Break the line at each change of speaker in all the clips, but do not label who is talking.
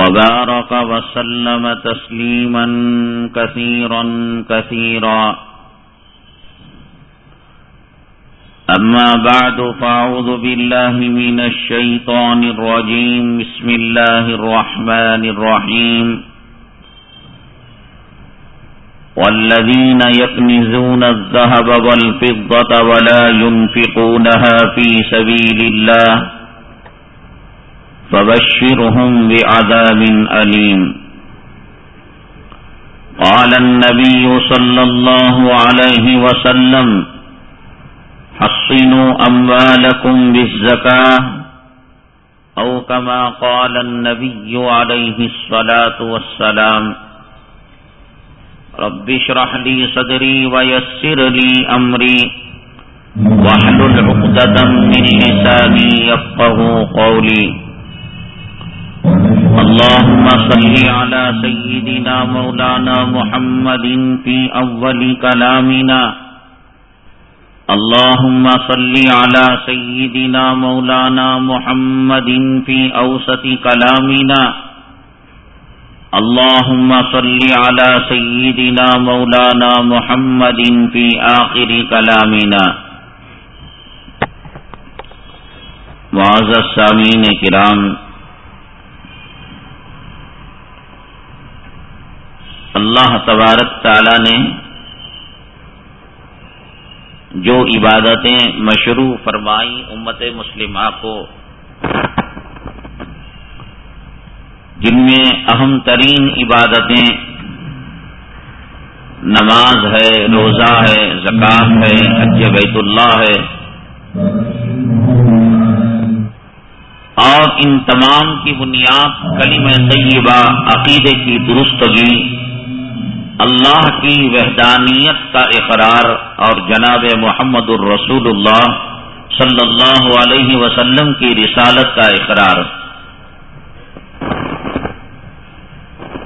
وبارك وسلم تسليما كثيرا كثيرا. أما بعد فأعوذ بالله من الشيطان الرجيم. بسم الله الرحمن الرحيم. والذين يكنزون الذهب والفضة ولا ينفقونها في سبيل الله. فبشرهم بعذاب أليم. قال النبي صلى الله عليه وسلم حصنوا أموالكم بالزكاة أو كما قال النبي عليه الصلاة والسلام رب اشرح لي صدري ويسر لي أمري واحلل عقدة من لساني يفقه قولي. اللهم صل على سيدنا مولانا محمد في أول كلامنا. اللهم صل على سيدنا مولانا محمد في أوسط كلامنا. اللهم صل على سيدنا مولانا محمد في آخر كلامنا. معزز سامین کرام اللہ تبارک تعالی نے جو عبادتیں مشروع فرمائی امت مسلمہ کو، جن میں اہم ترین عبادتیں نماز ہے، روزہ ہے زکات ہے، حج بیت اللہ ہے، اور ان تمام کی بنیاد کلیم طیبہ، عقیدے کی درستگی اللہ کی وحدانیت کا اقرار اور جناب محمد الرسول اللہ صلی اللہ علیہ وسلم کی رسالت کا اقرار۔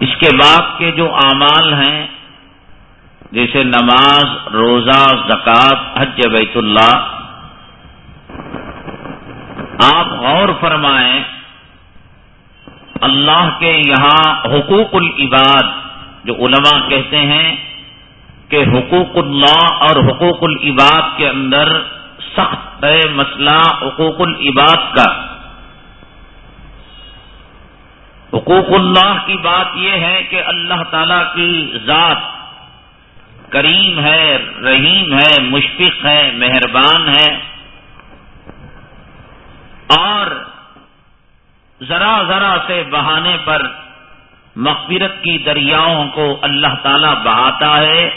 اس کے بعد کے جو اعمال ہیں، جیسے نماز، روزہ، زکوٰۃ، حج، بیت اللہ، آپ غور فرمائیں، اللہ کے یہاں حقوق العباد جو علماء کہتے ہیں کہ حقوق اللہ اور حقوق العباد کے اندر سخت ہے مسئلہ حقوق العباد کا۔ حقوق اللہ کی بات یہ ہے کہ اللہ تعالی کی ذات کریم ہے، رحیم ہے، مشفق ہے، مہربان ہے۔ اور ذرا ذرا سے بہانے پر مغفرت کی دریاؤں کو اللہ تعالی بہاتا ہے۔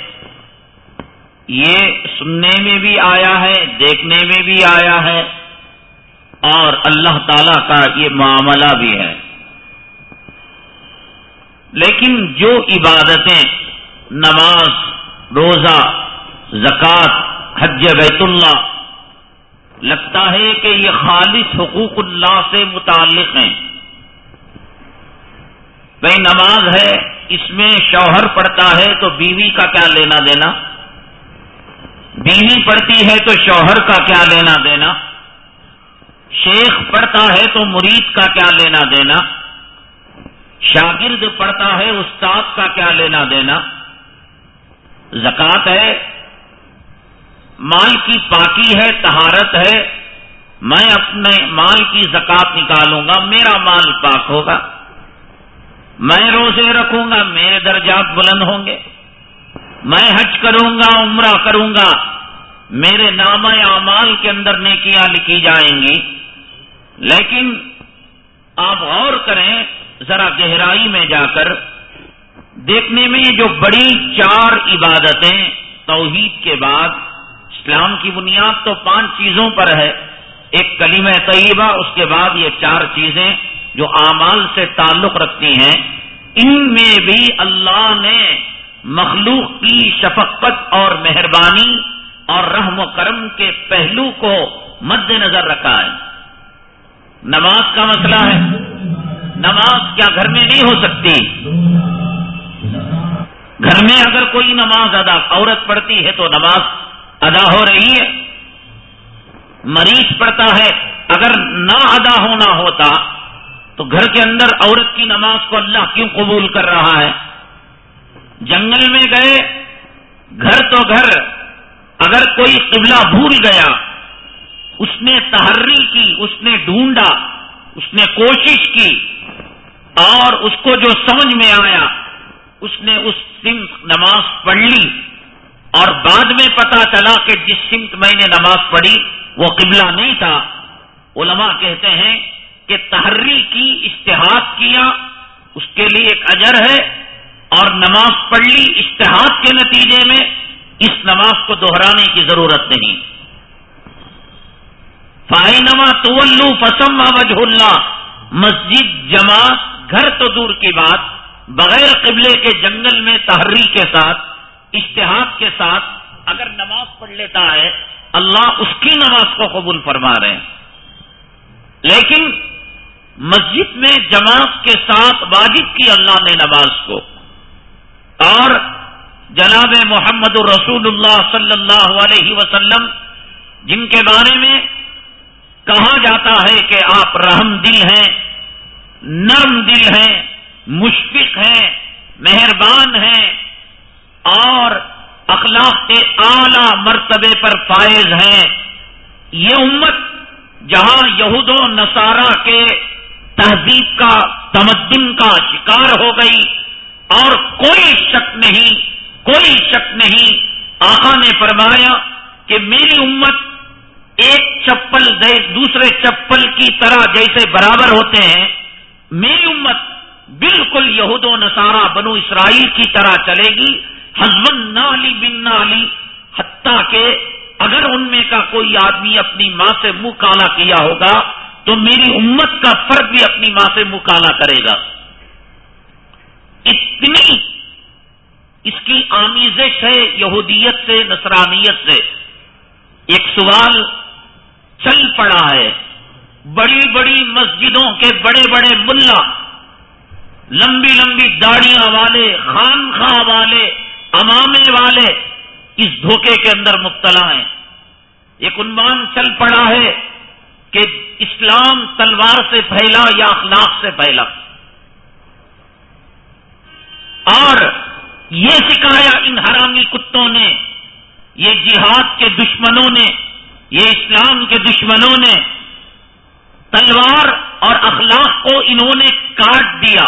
یہ سننے میں بھی آیا ہے، دیکھنے میں بھی آیا ہے۔ اور اللہ تعالی کا یہ معاملہ بھی ہے۔ لیکن جو عبادتیں، نماز، روزہ، زکوٰۃ، حج بیت اللہ، لگتا ہے کہ یہ خالص حقوق اللہ سے متعلق ہیں۔ بھائی نماز ہے، اس میں شوہر پڑھتا ہے تو بیوی کا کیا لینا دینا؟ بیوی پڑھتی ہے تو شوہر کا کیا لینا دینا؟ شیخ پڑھتا ہے تو مرید کا کیا لینا دینا؟ شاگرد پڑھتا ہے استاد کا کیا لینا دینا؟ زکات ہے، مال کی پاکی ہے، تہارت ہے، میں اپنے مال کی زکات نکالوں گا، میرا مال پاک ہوگا۔ میں روزے رکھوں گا، میرے درجات بلند ہوں گے۔
میں حج کروں گا، عمرہ کروں گا۔ میرے نام اعمال کے اندر نیکیاں لکھی جائیں گی۔ لیکن آپ غور کریں، ذرا گہرائی میں جا کر، دیکھنے میں جو بڑی چار عبادتیں توحید کے بعد، اسلام کی بنیاد تو پانچ چیزوں پر ہے۔ ایک کلیم طیبہ، اس کے بعد یہ چار چیزیں۔ جو اعمال سے تعلق رکھتی ہیں، ان میں بھی اللہ نے مخلوق کی شفقت اور مہربانی اور رحم و کرم کے پہلو کو مد نظر رکھا ہے۔ نماز کا مسئلہ ہے۔ نماز کیا گھر میں نہیں ہو سکتی؟ گھر میں اگر کوئی نماز ادا، عورت پڑھتی ہے تو نماز ادا ہو رہی ہے۔ مریض پڑتا ہے۔ اگر نہ ادا ہونا ہوتا تو گھر کے اندر عورت کی نماز کو اللہ کیوں قبول کر رہا ہے؟ جنگل میں گئے، گھر تو گھر، اگر کوئی قبلہ بھول گیا، اس نے تحری کی، اس نے ڈھونڈا، اس نے کوشش کی، اور اس کو جو سمجھ میں آیا، اس نے اس سمت نماز پڑھ لی، اور بعد میں پتا چلا کہ جس سمت میں نے نماز پڑھی، وہ قبلہ نہیں تھا۔ علماء کہتے ہیں کہ تحری کی اشتہاد کیا، اس کے لیے ایک اجر ہے، اور نماز پڑھ لی اشتہاد کے نتیجے میں اس نماز کو دہرانے کی ضرورت نہیں۔ فائی نما فسم وجہ اللہ مسجد، جماعت، گھر تو دور کی بات، بغیر قبلے کے جنگل میں تحری کے ساتھ، اشتہاد کے ساتھ اگر نماز پڑھ لیتا ہے، اللہ اس کی نماز کو قبول فرما رہے ہیں۔ لیکن مسجد میں جماعت کے ساتھ واجب کی اللہ نے نماز کو۔ اور جناب محمد الرسول اللہ صلی اللہ علیہ وسلم، جن کے بارے میں کہا جاتا ہے کہ آپ رحم دل ہیں، نرم دل ہیں، مشفق ہیں، مہربان ہیں، اور اخلاق کے اعلی مرتبے پر فائز ہیں۔ یہ امت جہاں یہود و نصارہ کے تہذیب کا، تمدن کا شکار ہو گئی اور کوئی شک نہیں، کوئی شک نہیں۔ آقا نے فرمایا کہ میری امت ایک چپل دوسرے چپل کی طرح جیسے برابر ہوتے ہیں، میری امت بالکل یہود و نصارہ بنو اسرائیل کی طرح چلے گی۔ ہزبن نہ علی بن نہ علی حتیٰ کہ اگر ان میں کا کوئی آدمی اپنی ماں سے منہ کالا کیا ہوگا تو میری امت کا فرد بھی اپنی ماں سے منہ کالا کرے گا۔ اتنی اس کی آمیزش ہے یہودیت سے، نصرانیت سے۔ ایک سوال چل پڑا ہے۔ بڑی بڑی مسجدوں کے بڑے بڑے ملا، لمبی لمبی داڑیاں والے، خان خواہ والے، امامے والے اس دھوکے کے اندر مبتلا ہیں۔ ایک عنوان چل پڑا ہے۔ کہ اسلام تلوار سے پھیلا یا اخلاق سے پھیلا۔ اور یہ سکھایا ان حرامی کتوں نے، یہ جہاد کے دشمنوں نے، یہ اسلام کے دشمنوں نے تلوار اور اخلاق کو انہوں نے کاٹ دیا۔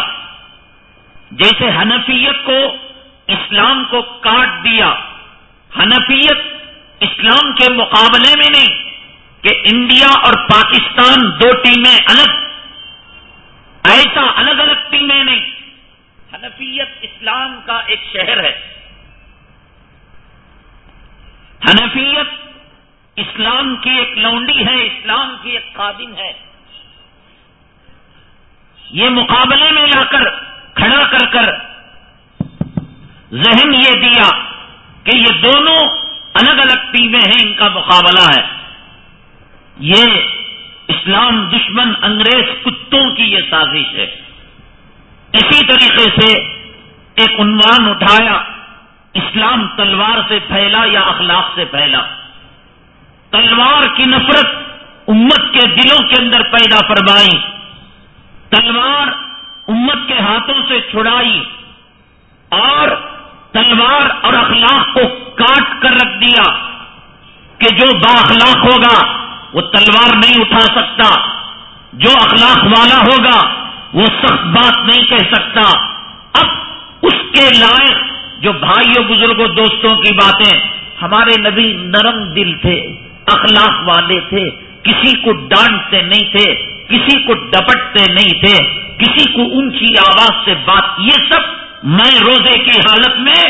جیسے حنفیت کو اسلام کو کاٹ دیا، حنفیت اسلام کے مقابلے میں نہیں کہ انڈیا اور پاکستان دو ٹیمیں الگ، ایسا الگ الگ ٹیمیں نہیں۔ حنفیت اسلام کا ایک شہر ہے۔ حنفیت اسلام کی ایک لونڈی ہے، اسلام کی ایک خادم ہے۔ یہ مقابلے میں لا کر کھڑا کر کر ذہن یہ دیا کہ یہ دونوں الگ الگ ٹیمیں ہیں، ان کا مقابلہ ہے۔ یہ اسلام دشمن انگریز کتوں کی یہ سازش ہے؟ اسی طریقے سے ایک عنوان اٹھایا، اسلام تلوار سے پھیلا یا اخلاق سے پھیلا؟ تلوار کی نفرت امت کے دلوں کے اندر پیدا فرمائی، تلوار امت کے ہاتھوں سے چھڑائی، اور تلوار اور اخلاق کو کاٹ کر رکھ دیا کہ جو با اخلاق ہوگا وہ تلوار نہیں اٹھا سکتا، جو اخلاق والا ہوگا، وہ سخت بات نہیں کہہ سکتا۔ اب اس کے لائق جو بھائیوں بزرگوں، دوستوں کی باتیں، ہمارے نبی نرم دل تھے، اخلاق والے تھے، کسی کو ڈانٹتے نہیں تھے، کسی کو ڈپٹتے نہیں تھے، کسی کو اونچی آواز سے بات، یہ سب میں روزے کی حالت میں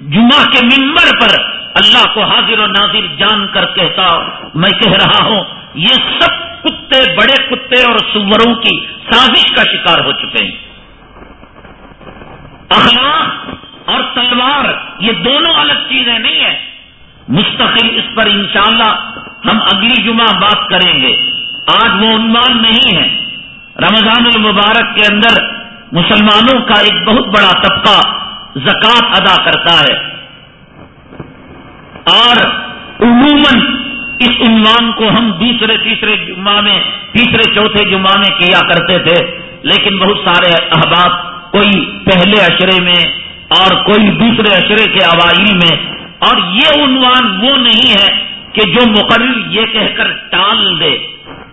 جمعہ کے ممبر پر اللہ کو حاضر و ناظر جان کر کہتا، میں کہہ رہا ہوں، یہ سب کتے، بڑے کتے اور سوروں کی سازش کا شکار ہو چکے ہیں۔ اخلاق اور تلوار، یہ دونوں الگ چیزیں نہیں ہیں۔ مستقل اس پر انشاءاللہ ہم اگلی جمعہ بات کریں گے۔ آج وہ عنوان نہیں ہے۔ رمضان المبارک کے اندر مسلمانوں کا ایک بہت بڑا طبقہ زکوٰۃ ادا کرتا ہے اور عموماً اس عنوان کو ہم دوسرے، تیسرے جمعہ میں، تیسرے، چوتھے جمعہ میں کیا کرتے تھے، لیکن بہت سارے احباب کوئی پہلے اشرے میں اور کوئی دوسرے اشرے کے اوائل میں، اور یہ عنوان وہ نہیں ہے کہ جو مقرر یہ کہہ کر ٹال دے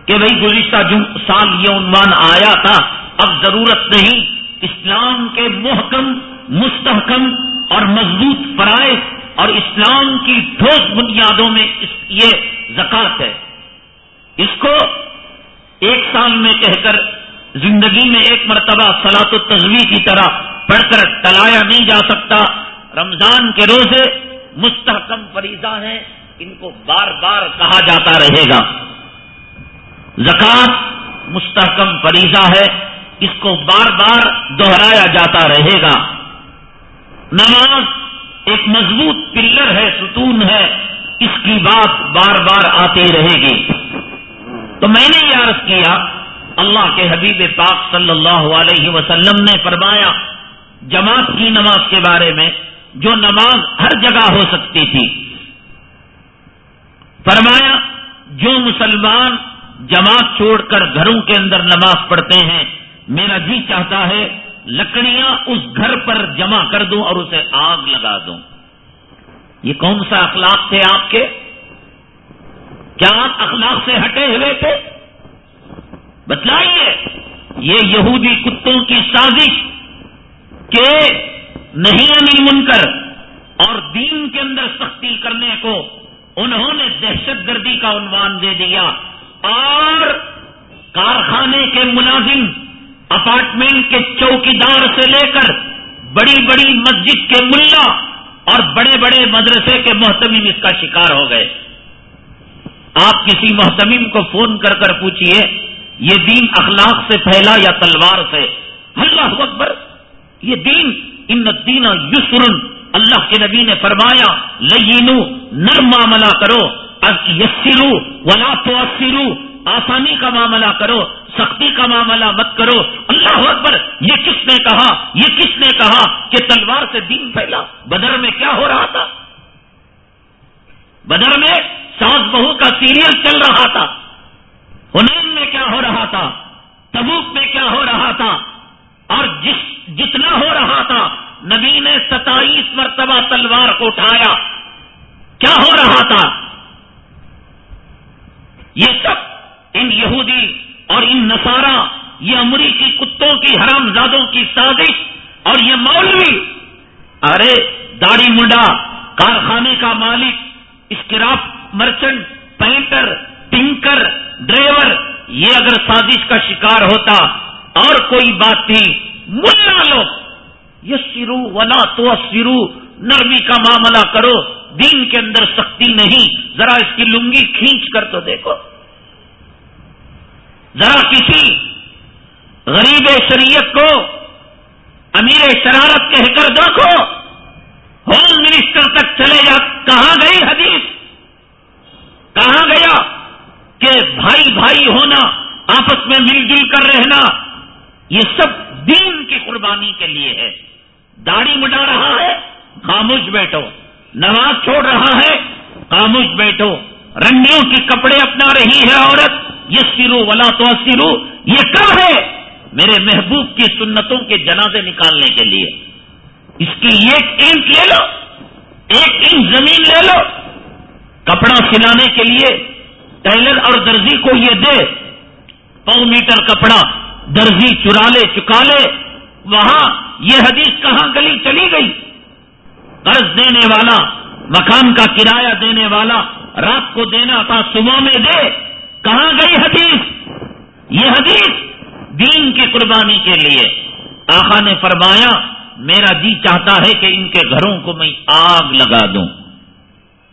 کہ بھائی گزشتہ سال یہ عنوان آیا تھا، اب ضرورت نہیں، اسلام کے محکم مستحکم اور مضبوط فرائض اور اسلام کی ٹھوس بنیادوں میں یہ زکات ہے۔ اس کو ایک سال میں کہہ کر زندگی میں ایک مرتبہ سلاط و تصویر کی طرح پڑھ کر ٹلایا نہیں جا سکتا۔ رمضان کے روزے مستحکم فریضہ ہیں، ان کو بار بار کہا جاتا رہے گا۔ زکات مستحکم فریضہ ہے، اس کو بار بار دوہرایا جاتا رہے گا۔ نماز ایک مضبوط پلر ہے، ستون ہے، اس کی بات بار بار آتی رہے گی تو میں نے یہ عرض کیا، اللہ کے حبیب پاک صلی اللہ علیہ وسلم نے فرمایا، جماعت کی نماز کے بارے میں جو نماز ہر جگہ ہو سکتی تھی۔ فرمایا، جو مسلمان جماعت چھوڑ کر گھروں کے اندر نماز پڑھتے ہیں، میرا جی چاہتا ہے لکڑیاں اس گھر پر جمع کر دوں اور اسے آگ لگا دوں۔ یہ کون سا اخلاق تھے آپ کے؟ کیا آپ اخلاق سے ہٹے ہوئے تھے؟ بتلائیے، یہ یہودی کتوں کی سازش کہ نہیں انل منکر اور دین کے اندر سختی کرنے کو انہوں نے دہشت گردی کا عنوان دے دیا اور کارخانے کے ملازم اپارٹمنٹ کے چوکیدار سے لے کر بڑی بڑی مسجد کے ملا اور بڑے بڑے مدرسے کے محتمیم اس کا شکار ہو گئے۔ آپ کسی محتمیم کو فون کر کر پوچھئے، یہ دین اخلاق سے پھیلا یا تلوار سے؟ اللہ اکبر، یہ دین، ان دین یسر، اللہ کے نبی نے فرمایا، لینو، نرم معاملہ کرو یسرو ولا تو آسانی کا معاملہ کرو، سختی کا معاملہ مت کرو۔ اللہ اکبر، یہ کس نے کہا؟ یہ کس نے کہا کہ تلوار سے دین پھیلا؟ بدر میں کیا ہو رہا تھا؟ بدر میں ساس بہو کا سیریل چل رہا تھا۔ ہنین میں کیا ہو رہا تھا؟ تبوک میں کیا ہو رہا تھا؟ اور جس، جتنا ہو رہا تھا، نبی نے ستائیس مرتبہ تلوار کو اٹھایا۔ کیا ہو رہا تھا یہ سب ان یہودی اور ان نسارا یہ امریکی کتوں کی حرام زادوں کی سازش اور یہ مولوی۔ ارے داڑی منڈا، کارخانے کا مالک scrap merchant, painter, tinker, driver, یہ اگر سازش کا شکار ہوتا، اور کوئی بات تھی، ملا لو یہ سرو ونا تو سرو نرمی کا معاملہ کرو، دین کے اندر سختی نہیں، ذرا اس کی لنگی کھینچ کر تو دیکھو۔ ذرا کسی غریب شریعت کو امیر شرارت کہہ کر دیکھو۔ ہوم منسٹر تک چلے جا کہاں گئی حدیث؟ کہاں گیا کہ بھائی بھائی ہونا، آپس میں مل جل کر رہنا، یہ سب دین کی قربانی کے لیے ہے۔ داڑھی مٹا رہا ہے، خاموش بیٹھو۔ نماز چھوڑ رہا ہے، خاموش بیٹھو۔ رنگیوں کے کپڑے اپنا رہی ہے عورت۔ یہ ولا تو یہ کب ہے میرے محبوب کی سنتوں کے جنازے نکالنے کے لیے؟ اس کی ایک اینٹ لے لو، ایک انچ زمین لے لو، کپڑا سلانے کے لیے ٹیلر اور درزی کو یہ دے پو میٹر کپڑا درزی چرا لے، چکا لے، وہاں یہ حدیث کہاں گلی چلی گئی؟ قرض دینے والا، مکان کا کرایہ دینے والا، رات کو دینا تھا، صبح میں دے۔ کہاں گئی حدیث؟ یہ حدیث دین کی قربانی کے لیے۔ آخا نے فرمایا، میرا جی چاہتا ہے کہ ان کے گھروں کو میں آگ لگا دوں۔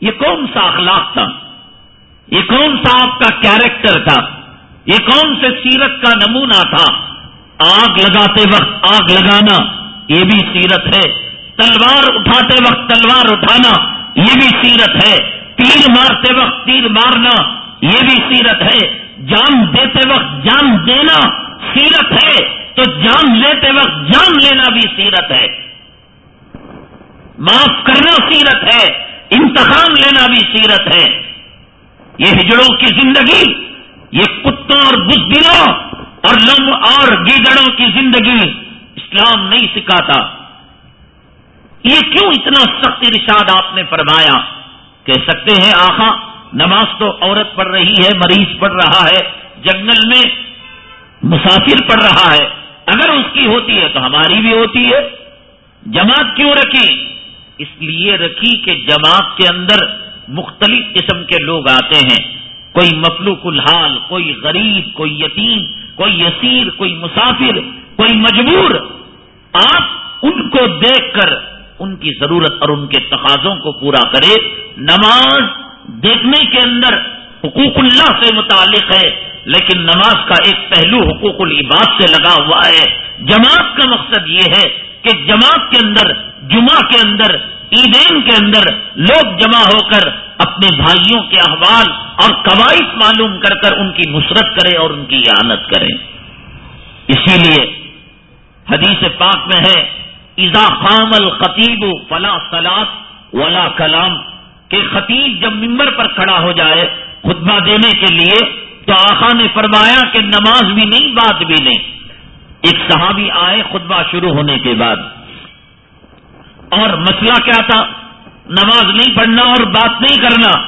یہ کون سا اخلاق تھا؟ یہ کون سا آپ کا کیریکٹر تھا؟ یہ کون سے سیرت کا نمونہ تھا؟ آگ لگاتے وقت آگ لگانا، یہ بھی سیرت ہے۔ تلوار اٹھاتے وقت تلوار اٹھانا، یہ بھی سیرت ہے۔ تیر مارتے وقت تیر مارنا یہ بھی سیرت ہے۔ جان دیتے وقت جان دینا سیرت ہے۔ تو جان لیتے وقت جان لینا بھی سیرت ہے۔ معاف کرنا سیرت ہے۔ انتخاب لینا بھی سیرت ہے۔ یہ ہجڑوں کی زندگی، یہ کتوں اور بزدلوں اور لم اور گیدڑوں کی زندگی اسلام نہیں سکھاتا۔ یہ کیوں اتنا سخت ارشاد آپ نے فرمایا کہہ سکتے ہیں آخا نماز تو عورت پڑھ رہی ہے، مریض پڑھ رہا ہے، جنگل میں مسافر پڑھ رہا ہے۔ اگر اس کی ہوتی ہے تو ہماری بھی ہوتی ہے۔ جماعت کیوں رکھی؟ اس لیے رکھی کہ جماعت کے اندر مختلف قسم کے لوگ آتے ہیں۔ کوئی مفلوق الحال، کوئی غریب، کوئی یتیم، کوئی یسیر، کوئی مسافر، کوئی مجبور۔ آپ ان کو دیکھ کر ان کی ضرورت اور ان کے تقاضوں کو پورا کرے نماز دیکھنے کے اندر حقوق اللہ سے متعلق ہے، لیکن نماز کا ایک پہلو حقوق العباد سے لگا ہوا ہے۔ جماعت کا مقصد یہ ہے کہ جماعت کے اندر، جمعہ کے اندر، عیدین کے اندر لوگ جمع ہو کر اپنے بھائیوں کے احوال اور قواعد معلوم کر کر ان کی نصرت کرے اور ان کی اعانت کرے اسی لیے حدیث پاک میں ہے ایزا خام الخطیب فلا سلاد ولا کلام کہ خطیب جب ممبر پر کھڑا ہو جائے خطبہ دینے کے لیے، تو آخا نے فرمایا کہ نماز بھی نہیں، بات بھی نہیں۔ ایک صحابی آئے خطبہ شروع ہونے کے بعد۔ اور مسئلہ کیا تھا؟ نماز نہیں پڑھنا اور بات نہیں کرنا۔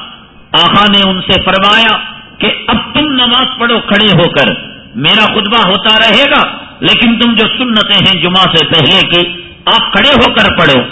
آخا نے ان سے فرمایا کہ اب تم نماز پڑھو، کھڑے ہو کر۔ میرا خطبہ ہوتا رہے گا، لیکن تم جو سنتے ہیں جمعہ سے پہلے کی، آپ کھڑے ہو کر پڑھو۔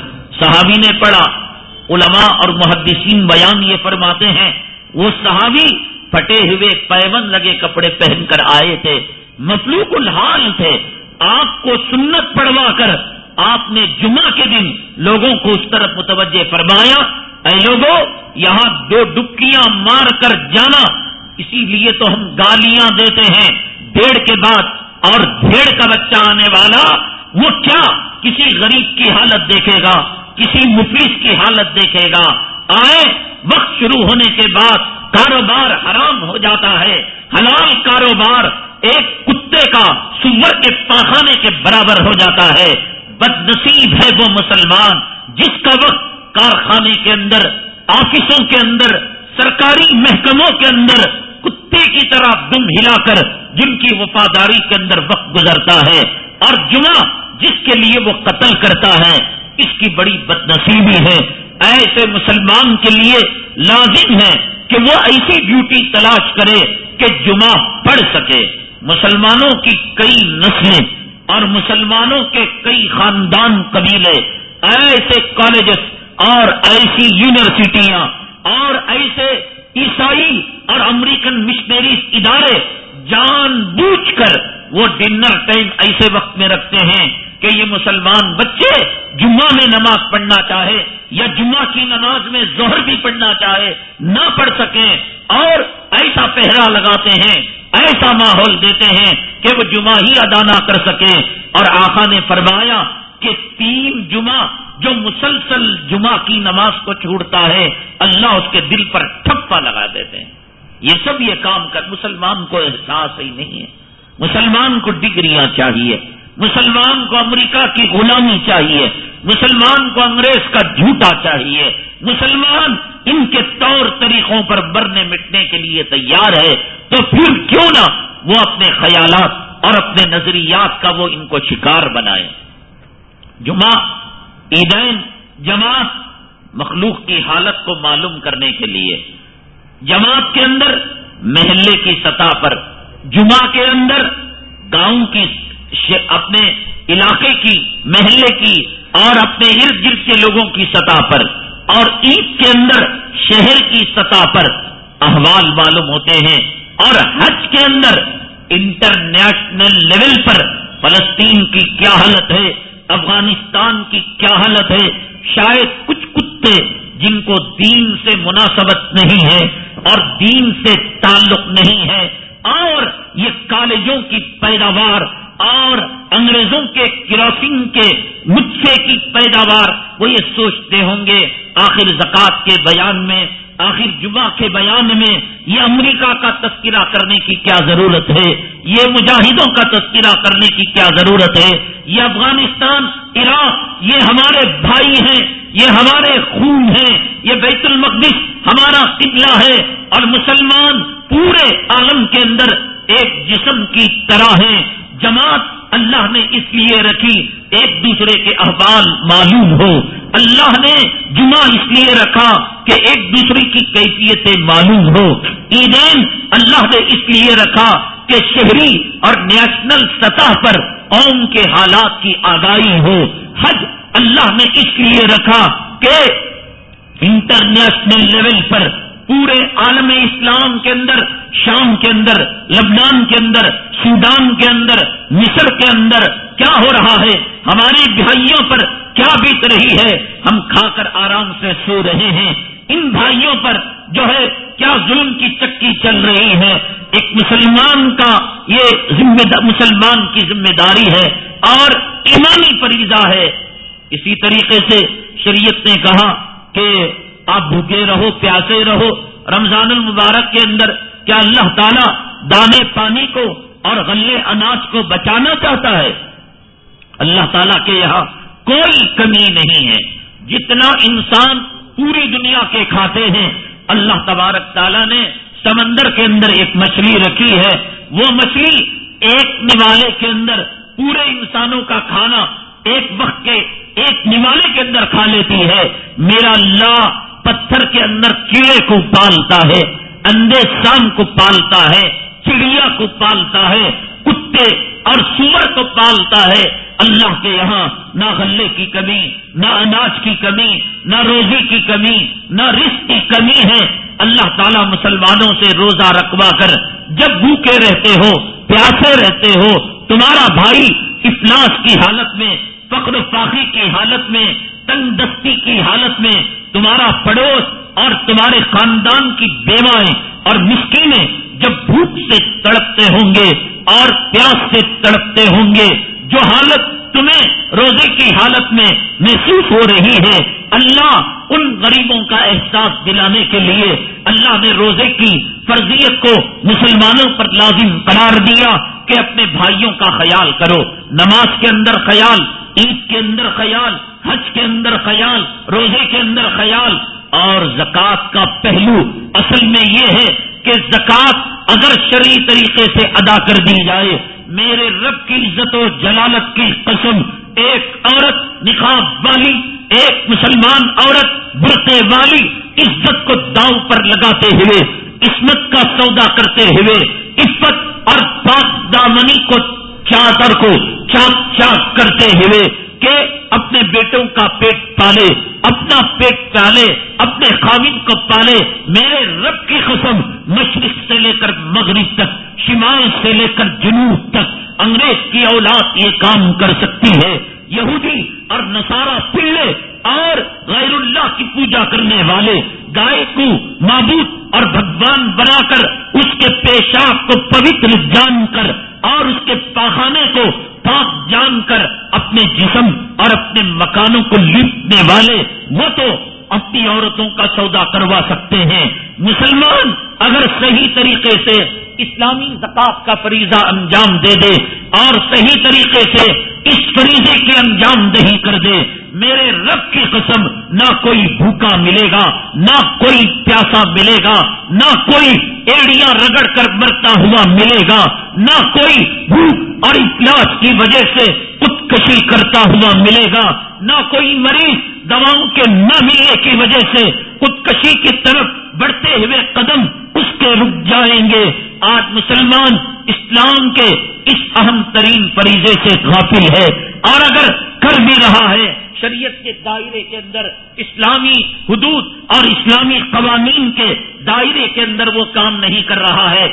صحابی نے پڑھا۔ علماء اور محدثین بیان یہ فرماتے ہیں، وہ صحابی پھٹے ہوئے پیون لگے کپڑے پہن کر آئے تھے۔ مفلوق الحال تھے۔ آپ کو سنت پڑوا کر آپ نے جمعہ کے دن لوگوں کو اس طرف متوجہ فرمایا، اے لوگوں یہاں دو ڈبکیاں مار کر جانا۔ اسی لیے تو ہم گالیاں دیتے ہیں۔ ڈیڑھ کے بعد اور بھیڑ کا بچہ آنے والا وہ کیا کسی غریب کی حالت دیکھے گا؟ کسی مفلس کی حالت دیکھے گا۔ آئے، وقت شروع ہونے کے بعد کاروبار حرام ہو جاتا ہے۔ حلال کاروبار ایک کتے کا سور کے پاخانے کے برابر ہو جاتا ہے۔ بد نصیب ہے وہ مسلمان جس کا وقت کارخانے کے اندر، آفسوں کے اندر، سرکاری محکموں کے اندر کتے کی طرح دم ہلا کر جن کی وفاداری کے اندر وقت گزرتا ہے۔ اور جمعہ جس کے لیے وہ قتل کرتا ہے اس کی بڑی بد نصیبی ہے۔ ایسے مسلمان کے لیے لازم ہے کہ وہ ایسی ڈیوٹی تلاش کرے کہ جمعہ پڑھ سکے۔ مسلمانوں کی کئی نسلیں اور مسلمانوں کے کئی خاندان قبیلے، ایسے کالجز اور ایسی یونیورسٹیاں اور ایسے عیسائی اور امریکن مشنریز ادارے جان بوجھ کر وہ ڈنر ٹائم ایسے وقت میں رکھتے ہیں کہ یہ مسلمان بچے جمعہ میں نماز پڑھنا چاہے یا جمعہ کی نماز میں زہر بھی پڑھنا چاہے نہ پڑھ سکیں اور ایسا پہرا لگاتے ہیں، ایسا ماحول دیتے ہیں کہ وہ جمعہ ہی ادا نہ کر سکے اور آخا نے فرمایا کہ تین جمعہ جو مسلسل جمعہ کی نماز کو چھوڑتا ہے، اللہ اس کے دل پر ٹھپا لگا دیتے ہیں۔ یہ سب یہ کام کر، مسلمان کو احساس ہی نہیں ہے۔ مسلمان کو ڈگریاں چاہیے۔ مسلمان کو امریکہ کی غلامی چاہیے، مسلمان کو انگریز کا جھوٹا چاہیے، مسلمان ان کے طور طریقوں پر برنے مٹنے کے لیے تیار ہے، تو پھر کیوں نہ وہ اپنے خیالات اور اپنے نظریات کا وہ ان کو شکار بنائے۔ جمعہ، عیدین، جماعت، مخلوق کی حالت کو معلوم کرنے کے لیے۔ جماعت کے اندر، محلے کی سطح پر، جمعہ کے اندر، گاؤں کی اپنے علاقے کی، محلے کی اور اپنے ارد گرد کے لوگوں کی سطح پر اور عید کے اندر شہر کی سطح پر احوال معلوم ہوتے ہیں اور حج کے اندر انٹرنیشنل لیول پر فلسطین کی کیا حالت ہے، افغانستان کی کیا حالت ہے، شاید کچھ کتے جن کو دین سے مناسبت نہیں ہے اور دین سے تعلق نہیں ہے اور یہ کالجوں کی پیداوار اور انگریزوں کے کروسنگ کے مچھے کی پیداوار، وہ یہ سوچتے ہوں گے، آخر زکوٰۃ کے بیان میں، آخر جمعہ کے بیان میں یہ امریکہ کا تذکرہ کرنے کی کیا ضرورت ہے؟ یہ مجاہدوں کا تذکرہ کرنے کی کیا ضرورت ہے؟ یہ افغانستان، عراق، یہ ہمارے بھائی ہیں، یہ ہمارے خون ہیں، یہ بیت المقدس ہمارا قبلہ ہے اور مسلمان پورے عالم کے اندر ایک جسم کی طرح ہیں۔ جماعت اللہ نے اس لیے رکھی ایک دوسرے کے احوال معلوم ہو۔ اللہ نے جمعہ اس لیے رکھا کہ ایک دوسرے کی کیفیتیں معلوم ہو۔ عیدین اللہ نے اس لیے رکھا کہ شہری اور نیشنل سطح پر قوم کے حالات کی آگاہی ہو۔ حج اللہ نے اس لیے رکھا کہ انٹرنیشنل لیول پر پورے عالم اسلام کے اندر، شام کے اندر، لبنان کے اندر، سوڈان کے اندر، مصر کے اندر کیا ہو رہا ہے؟ ہماری بھائیوں پر کیا بیت رہی ہے؟ ہم کھا کر آرام سے سو رہے ہیں۔ ان بھائیوں پر جو ہے کیا ظلم کی چکی چل رہی ہے؟ ایک مسلمان کا یہ مسلمان کی ذمہ داری ہے اور ایمانی فریضہ ہے۔ اسی طریقے سے شریعت نے کہا کہ آپ بھوکے رہو، پیاسے رہو، رمضان المبارک کے اندر کیا اللہ تعالیٰ دانے پانی کو اور غلے اناج کو بچانا چاہتا ہے؟ اللہ تعالیٰ کے یہاں کوئی کمی نہیں ہے۔ جتنا انسان پوری دنیا کے کھاتے ہیں، اللہ تبارک تعالیٰ نے سمندر کے اندر ایک مچھلی رکھی ہے۔ وہ مچھلی ایک نوالے کے اندر پورے انسانوں کا کھانا ایک وقت کے ایک نوالے کے اندر کھا لیتی ہے۔ میرا اللہ پتھر کے اندر کیڑے کو پالتا ہے اندے سام کو پالتا ہے، چڑیا کو پالتا ہے، کتے اور سور کو پالتا ہے۔ اللہ کے یہاں نہ غلے کی کمی، نہ اناج کی کمی، نہ روزی کی کمی، نہ رزق کی کمی ہے۔ اللہ تعالیٰ مسلمانوں سے روزہ رکھوا کر جب بھوکے رہتے ہو، پیاسے رہتے ہو، تمہارا بھائی افلاس کی حالت میں، فقر فاقی کی حالت میں، تنگ دستی کی حالت میں تمہارا پڑوس اور تمہارے خاندان کی بیوائیں اور مسکینیں جب بھوک سے تڑپتے ہوں گے اور پیاس سے تڑپتے ہوں گے، جو حالت تمہیں روزے کی حالت میں محسوس ہو رہی ہے، اللہ ان غریبوں کا احساس دلانے کے لیے اللہ نے روزے کی فرضیت کو مسلمانوں پر لازم قرار دیا کہ اپنے بھائیوں کا خیال کرو۔ نماز کے اندر خیال عید کے اندر خیال، حج کے اندر خیال، روزے کے اندر خیال، اور زکوٰۃ کا پہلو اصل میں یہ ہے کہ زکوٰۃ اگر شرعی طریقے سے ادا کر دی جائے، میرے رب کی عزت و جلالت کی قسم، ایک عورت نقاب والی، ایک مسلمان عورت برقے والی عزت کو داؤ پر لگاتے ہوئے، عصمت کا سودا کرتے ہوئے، عفت اور پاک دامنی کو چادر کو چاک چاک کرتے ہوئے کہ اپنے بیٹوں کا پیٹ پالے، اپنا پیٹ پالے، اپنے خامد کو پالے، میرے رب کی قسم مشرق سے لے کر مغرب تک، شمال سے لے کر جنوب تک انگریز کی اولاد یہ کام کر سکتی ہے۔ یہودی اور نصارہ پلے اور غیر اللہ کی پوجا کرنے والے گائے کو معبود اور بھگوان بنا کر اس کے پیشاب کو پوتر جان کر اور اس کے پاخانے کو پاک جان کر اپنے جسم اور اپنے مکانوں کو لپٹنے والے وہ تو اپنی عورتوں کا سودا کروا سکتے ہیں۔ مسلمان اگر صحیح طریقے سے اسلامی زکات کا فریضہ انجام دے دے اور صحیح طریقے سے اس فریضے کی انجام دہی کر دے، میرے رب کی قسم، نہ کوئی بھوکا ملے گا، نہ کوئی پیاسا ملے گا، نہ کوئی ایڑیاں رگڑ کر مرتا ہوا ملے گا، نہ کوئی بھوک اور افلاس کی وجہ سے خودکشی کرتا ہوا ملے گا، نہ کوئی مریض دواؤں کے نہ ملنے کی وجہ سے خودکشی کی طرف بڑھتے ہوئے قدم اس کے رک جائیں گے۔ آج مسلمان اسلام کے اس اہم ترین فریضے سے غافل ہے۔ اور اگر کر بھی رہا ہے، شریعت کے دائرے کے اندر، اسلامی حدود اور اسلامی قوانین کے دائرے کے اندر وہ کام نہیں کر رہا ہے۔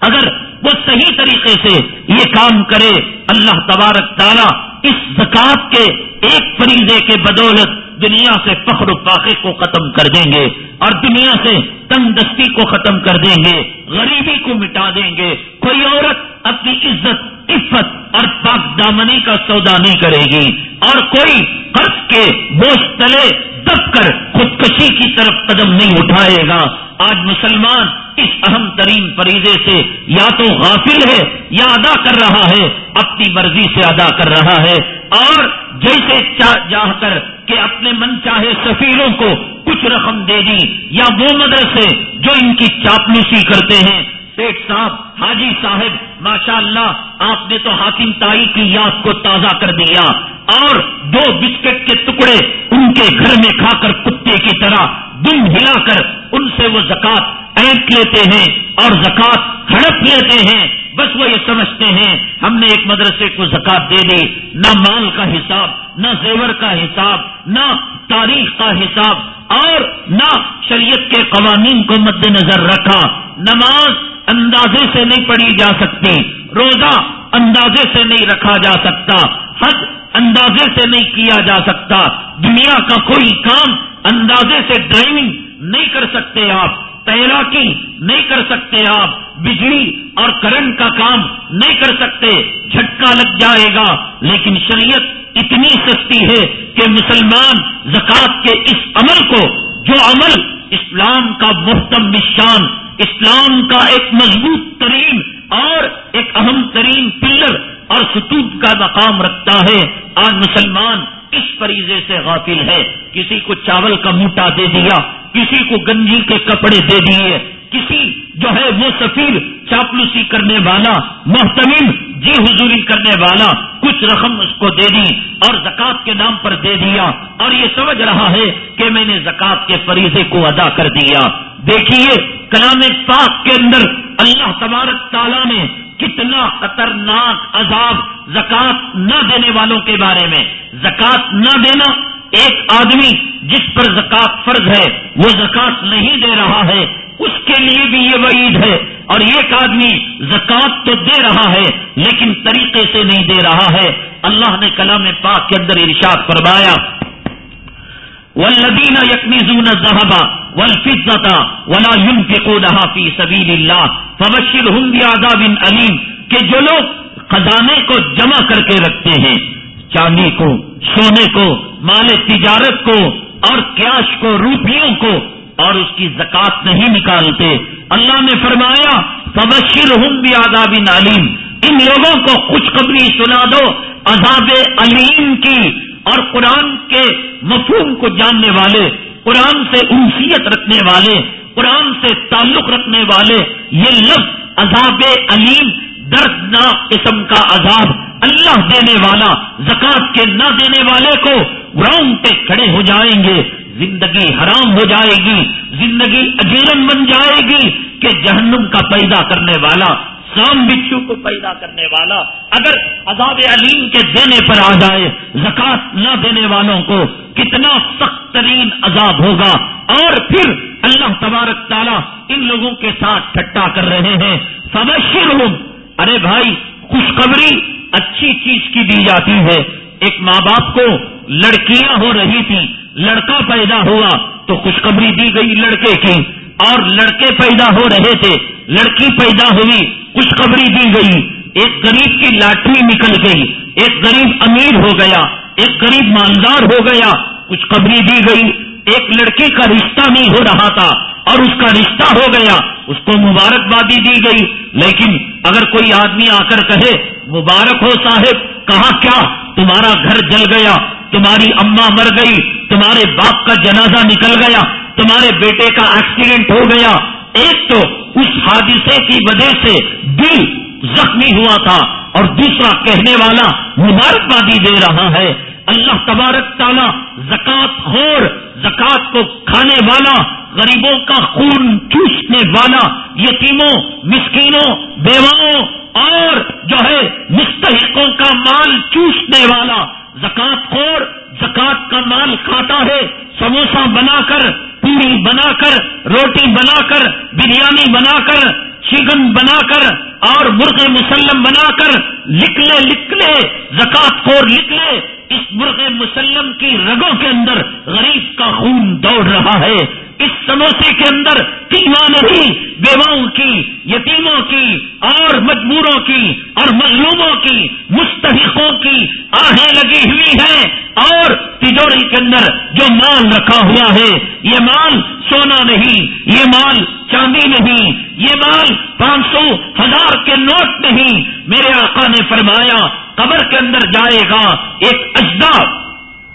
اگر وہ صحیح طریقے سے یہ کام کرے، اللہ تبارک تعالیٰ اس زکات کے ایک فریضے کے بدولت دنیا سے فخر و فاقے کو ختم کر دیں گے اور دنیا سے تنگ دستی کو ختم کر دیں گے، غریبی کو مٹا دیں گے۔ کوئی عورت اپنی عزت، عفت اور پاک دامنی کا سودا نہیں کرے گی اور کوئی قرض کے بوجھ تلے دب کر خودکشی کی طرف قدم نہیں اٹھائے گا۔ آج مسلمان اس اہم ترین فریضے سے یا تو غافل ہے یا ادا کر رہا ہے، اپنی مرضی سے ادا کر رہا ہے اور جیسے چاہ کر کہ اپنے من چاہے سفیروں کو کچھ رقم دے دی، یا وہ مدرسے جو ان کی چاپلوسی کرتے ہیں۔ سیٹ صاحب، حاجی صاحب ماشاء اللہ آپ نے تو حاکم تائی کی یاد کو تازہ کر دیا۔ اور دو بسکٹ کے ٹکڑے ان کے گھر میں کھا کر کتے کی طرح دم ہلا کر ان سے وہ زکات اینٹ لیتے ہیں اور زکات ہڑپ لیتے ہیں۔ بس وہ یہ سمجھتے ہیں، ہم نے ایک مدرسے کو زکات دے دی، نہ مال کا حساب، نہ زیور کا حساب، نہ تاریخ کا حساب، اور نہ شریعت کے قوانین کو مد نظر رکھا۔ نماز اندازے سے نہیں پڑھی جا سکتی، روزہ اندازے سے نہیں رکھا جا سکتا حد اندازے سے نہیں کیا جا سکتا۔ دنیا کا کوئی کام اندازے سے ڈرائیونگ نہیں کر سکتے آپ۔ تیراکی نہیں کر سکتے آپ؟ بجلی اور کرنٹ کا کام نہیں کر سکتے، جھٹکا لگ جائے گا۔ لیکن شریعت اتنی سستی ہے کہ مسلمان زکات کے اس عمل کو، جو عمل اسلام کا محتم نشان، اسلام کا ایک مضبوط ترین اور ایک اہم ترین پلر اور ستوت کا مقام رکھتا ہے، آج مسلمان اس فریضے سے غافل ہے کسی کو چاول کا موٹا دے دیا، کسی کو گنجی کے کپڑے دے دیے، کسی جو ہے وہ سفیر چاپلوسی کرنے والا، محتمل جی حضوری کرنے والا کچھ رقم اس کو دے دی اور زکات کے نام پر دے دیا اور یہ سمجھ رہا ہے کہ میں نے زکات کے فریضے کو ادا کر دیا۔ دیکھیے، کلام پاک کے اندر اللہ تبارک تعالیٰ نے کتنا خطرناک عذاب زکات نہ دینے والوں کے بارے میں۔ زکات نہ دینا ایک آدمی جس پر زکات فرض ہے، وہ زکات نہیں دے رہا ہے، اس کے لیے بھی یہ وعید ہے۔ اور ایک آدمی زکات تو دے رہا ہے، لیکن طریقے سے نہیں دے رہا ہے۔ اللہ نے کلام پاک کے اندر ارشاد فرمایا ولدین یقنی زون ذہبا ولفتا ولا یون کے کو فی سبیل اللہ فبشر کہ جو لوگ خزانے کو جمع کر کے رکھتے ہیں، چاندی کو، سونے کو، مال تجارت کو اور کیش کو، روپیوں کو اور اس کی زکات نہیں نکالتے۔ اللہ نے فرمایا فبشر ہوں بھی آداب علیم، ان لوگوں کو خوشخبری سنا دو، عذاب علیم کی۔ اور قرآن کے مفہوم کو جاننے والے، قرآن سے انسیت رکھنے والے، قرآن سے تعلق رکھنے والے، یہ لفظ عذاب علیم، دردناک قسم کا عذاب اللہ دینے والا زکات کے نہ دینے والے کو گراؤنڈ پہ کھڑے ہو جائیں گے، زندگی حرام ہو جائے گی، زندگی اجیرن بن جائے گی کہ جہنم کا پیدا کرنے والا سام بچھو کو پیدا کرنے والا، اگر عذاب علیم کے دینے پر آ جائے، زکات نہ دینے والوں کو کتنا سخت ترین عذاب ہوگا۔ اور پھر اللہ تبارک تعالیٰ ان لوگوں کے ساتھ ٹھٹا کر رہے ہیں۔ سبشر ہوں ارے بھائی، خوشخبری اچھی چیز کی دی جاتی ہے۔ ایک ماں باپ کو لڑکیاں ہو رہی تھی لڑکا پیدا ہوا تو خوشخبری دی گئی لڑکے کی، اور لڑکے پیدا ہو رہے تھے لڑکی پیدا ہوئی، خوشخبری دی گئی، ایک غریب کی لاٹری نکل گئی، ایک غریب امیر ہو گیا، ایک غریب مالدار ہو گیا، خوشخبری دی گئی۔ ایک لڑکے کا رشتہ نہیں ہو رہا تھا اور اس کا رشتہ ہو گیا، اس کو مبارکبادی دی گئی۔ لیکن اگر کوئی آدمی آ کر کہے، مبارک ہو صاحب کہا کیا؟ تمہارا گھر جل گیا، تمہاری اما مر گئی، تمہارے باپ کا جنازہ نکل گیا، تمہارے بیٹے کا ایکسیڈنٹ ہو گیا۔ ایک تو اس حادثے کی وجہ سے دل زخمی ہوا تھا اور دوسرا کہنے والا مبارکبادی دے رہا ہے۔ اللہ تبارک تعالیٰ زکات خور زکات کو کھانے والا، غریبوں کا خون چوسنے والا، یتیموں، مسکینوں، بیواؤں اور جو ہے مستحقوں کا مال چوسنے والا زکات خور زکات کا مال کھاتا ہے سموسا بنا کر پوری بنا کر روٹی بنا کر بریانی بنا کر چکن بنا کر اور مرغ مسلم بنا کر لکھ لے لکھ لے زکات خور لکھ لے اس مرغ مسلم کی رگوں کے اندر غریب کا خون دوڑ رہا ہے۔ اس سموسے کے اندر قیمہ نہیں بیواؤں کی، یتیموں کی، اور مجبوروں کی، اور مظلوموں کی، مستحقوں کی آہیں لگی ہوئی ہیں۔ اور تجوری کے اندر جو مال رکھا ہوا ہے، یہ مال سونا نہیں، یہ مال چاندی نہیں، یہ مال پانچ سو ہزار کے نوٹ نہیں۔ میرے آقا نے فرمایا، قبر کے اندر جائے گا ایک اجدا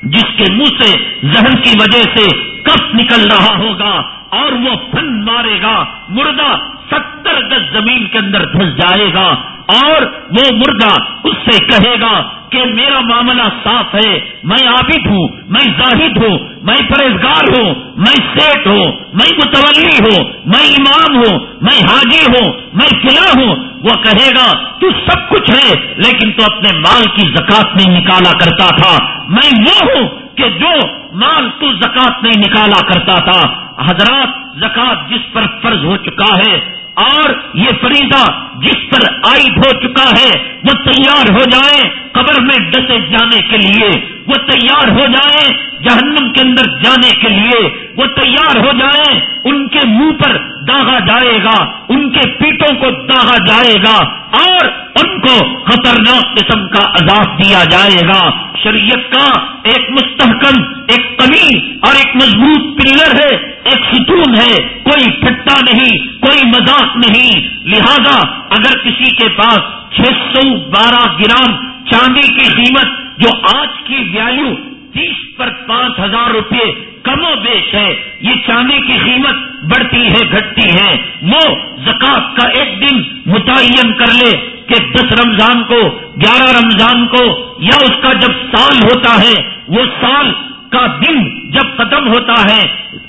جس کے منہ سے زہر کی وجہ سے کف نکل رہا ہوگا اور وہ پھن مارے گا، مردہ ستر گز زمین کے اندر دھس جائے گا اور وہ مردہ اس سے کہے گا کہ میرا معاملہ صاف ہے، میں عابد ہوں، میں زاہد ہوں، میں پرہزگار ہوں، میں سیٹ ہوں، میں متولی ہوں، میں امام ہوں، میں حاجی ہوں، میں فلاں ہوں۔ وہ کہے گا، تو سب کچھ ہے، لیکن تو اپنے مال کی زکات نہیں نکالا کرتا تھا۔ میں وہ ہوں کہ جو مال تو زکات نہیں نکالا کرتا تھا، حضرات زکات جس پر فرض ہو چکا ہے اور یہ فریضہ جس پر عائد ہو چکا ہے، وہ تیار ہو جائے قبر میں ڈسے جانے کے لیے، وہ تیار ہو جائے جہنم کے اندر جانے کے لیے۔ وہ تیار ہو جائے ان کے منہ پر داغا جائے گا، ان کے پیٹوں کو داغا جائے گا، اور ان کو خطرناک قسم کا عذاب دیا جائے گا۔ شریعت کا ایک مستحکم، ایک کمی اور ایک مضبوط پلر ہے، ایک ستون ہے۔ کوئی ٹھٹا نہیں، کوئی مذاق نہیں۔ لہذا اگر کسی کے پاس چھ سو بارہ گرام چاندی کی قیمت جو آج کی ویلو تیس پر پانچ ہزار روپے کم و بیش ہے، یہ چاندی کی قیمت بڑھتی ہے، گھٹتی ہے۔ وہ زکات کا ایک دن متعین کر لے کہ دس رمضان کو، گیارہ رمضان کو، یا اس کا جب سال ہوتا ہے، وہ سال کا دن جب ختم ہوتا ہے،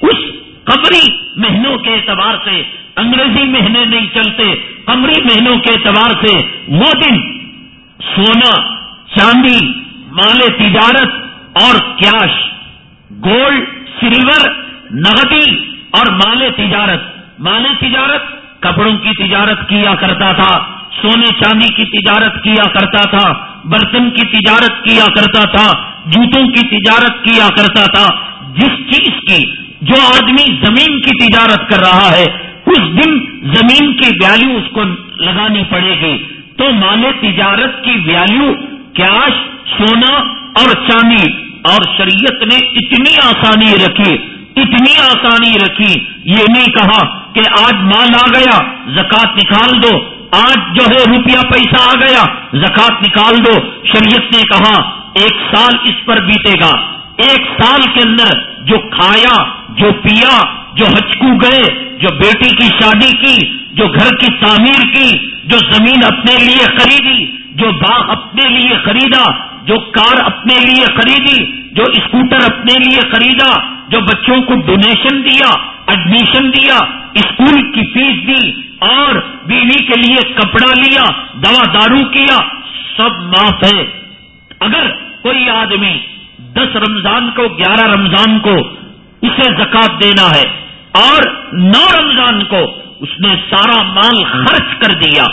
اس قبری مہینوں کے اعتبار سے، انگریزی مہینے نہیں چلتے قمری مہینوں کے اعتبار سے وہ دن سونا، چاندی، مال تجارت اور کیش، گولڈ سلور نگدی اور مال تجارت۔ مال تجارت کپڑوں کی تجارت کیا کرتا تھا، سونے چاندی کی تجارت کیا کرتا تھا، برتن کی تجارت کیا کرتا تھا، جوتوں کی تجارت کیا کرتا تھا۔ جس چیز کی جو آدمی زمین کی تجارت کر رہا ہے، اس دن زمین کی ویلو اس کو لگانی پڑے گی۔ تو مال تجارت کی ویلو کیش سونا اور چاندی۔ اور شریعت نے اتنی آسانی رکھی، اتنی آسانی رکھی، یہ نہیں کہا کہ آج مال آ گیا زکات نکال دو، آج جو ہے روپیہ پیسہ آ گیا زکات نکال دو۔ شریعت نے کہا، ایک سال اس پر بیتے گا۔ ایک سال کے اندر جو کھایا، جو پیا، جو ہچکو گئے، جو بیٹی کی شادی کی، جو گھر کی تعمیر کی، جو زمین اپنے لیے خریدی، جو باغ اپنے لیے خریدا جو کار اپنے لیے خریدی، جو اسکوٹر اپنے لیے خریدا، جو بچوں کو ڈونیشن دیا ایڈمیشن دیا، اسکول کی فیس دی، اور بیوی کے لیے کپڑا لیا، دوا دارو کیا، سب معاف ہے اگر کوئی آدمی دس رمضان کو، گیارہ رمضان کو اسے زکات دینا ہے، اور نو رمضان کو اس نے سارا مال خرچ کر دیا،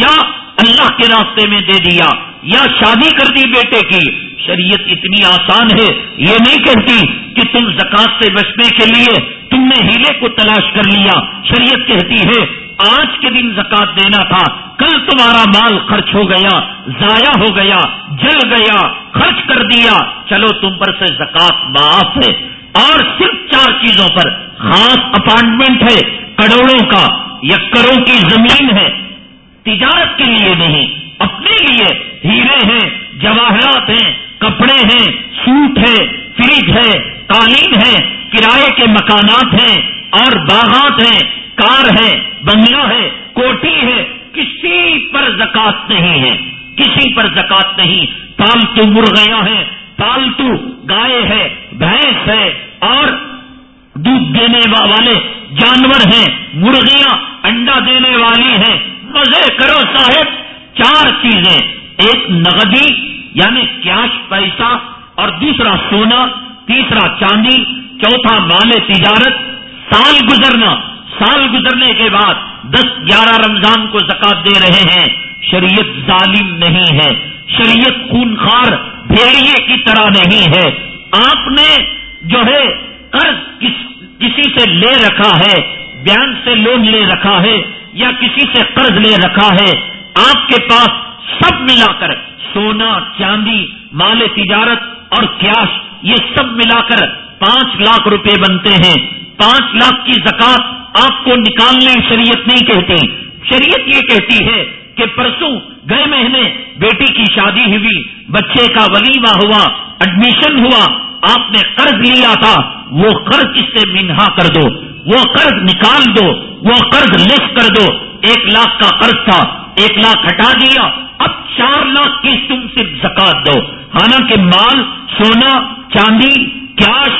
یا اللہ کے راستے میں دے دیا یا شادی کر دی بیٹے کی۔ شریعت اتنی آسان ہے، یہ نہیں کہتی کہ تم زکات سے بچنے کے لیے تم نے ہیلے کو تلاش کر لیا۔ شریعت کہتی ہے، آج کے دن زکات دینا تھا، کل تمہارا مال خرچ ہو گیا، ضائع ہو گیا، جل گیا، خرچ کر دیا۔ چلو تم پر سے زکات معاف ہے۔ اور صرف چار چیزوں پر خاص اپارٹمنٹ ہے، کروڑوں کا یکروں کی زمین ہے۔ تجارت کے لیے نہیں، اپنے لیے ہیرے ہیں، جواہرات ہیں، کپڑے ہیں، سوٹ ہے فریج ہے قالین ہے کرائے کے مکانات ہیں، اور باغات ہیں، کار ہے بنگلہ ہے کوٹی ہے کسی پر زکات نہیں ہے، کسی پر زکات نہیں۔ پالتو مرغیاں ہیں، پالتو گائے ہے بھینس ہے اور دودھ دینے والے جانور ہیں، مرغیاں انڈا دینے والی ہیں مزے کرو صاحب، چار چیزیں۔ ایک نقدی یعنی کیش پیسہ، اور دوسرا سونا، تیسرا چاندی، چوتھا مال تجارت۔ سال گزرنا، سال گزرنے کے بعد دس گیارہ رمضان کو زکات دے رہے ہیں۔ شریعت ظالم نہیں ہے۔ شریعت خونخار بھیڑیے کی طرح نہیں ہے۔ آپ نے جو ہے قرض کسی سے لے رکھا ہے بیان سے لون لے رکھا ہے یا کسی سے قرض لے رکھا ہے، آپ کے پاس سب ملا کر سونا، چاندی، مال تجارت اور کیش، یہ سب ملا کر پانچ لاکھ روپے بنتے ہیں۔ پانچ لاکھ کی زکات آپ کو نکالنے شریعت نہیں کہتی۔ شریعت یہ کہتی ہے کہ پرسوں گئے مہینے بیٹی کی شادی ہوئی، بچے کا ولیمہ ہوا ایڈمیشن ہوا، آپ نے قرض لیا تھا، وہ قرض اس سے منہا کر دو۔ وہ قرض نکال دو، وہ قرض لکھ کر دو۔ ایک لاکھ کا قرض تھا، ایک لاکھ ہٹا دیا۔ اب چار لاکھ کی تم صرف زکات دو۔ حالانکہ مال، سونا، چاندی، کیش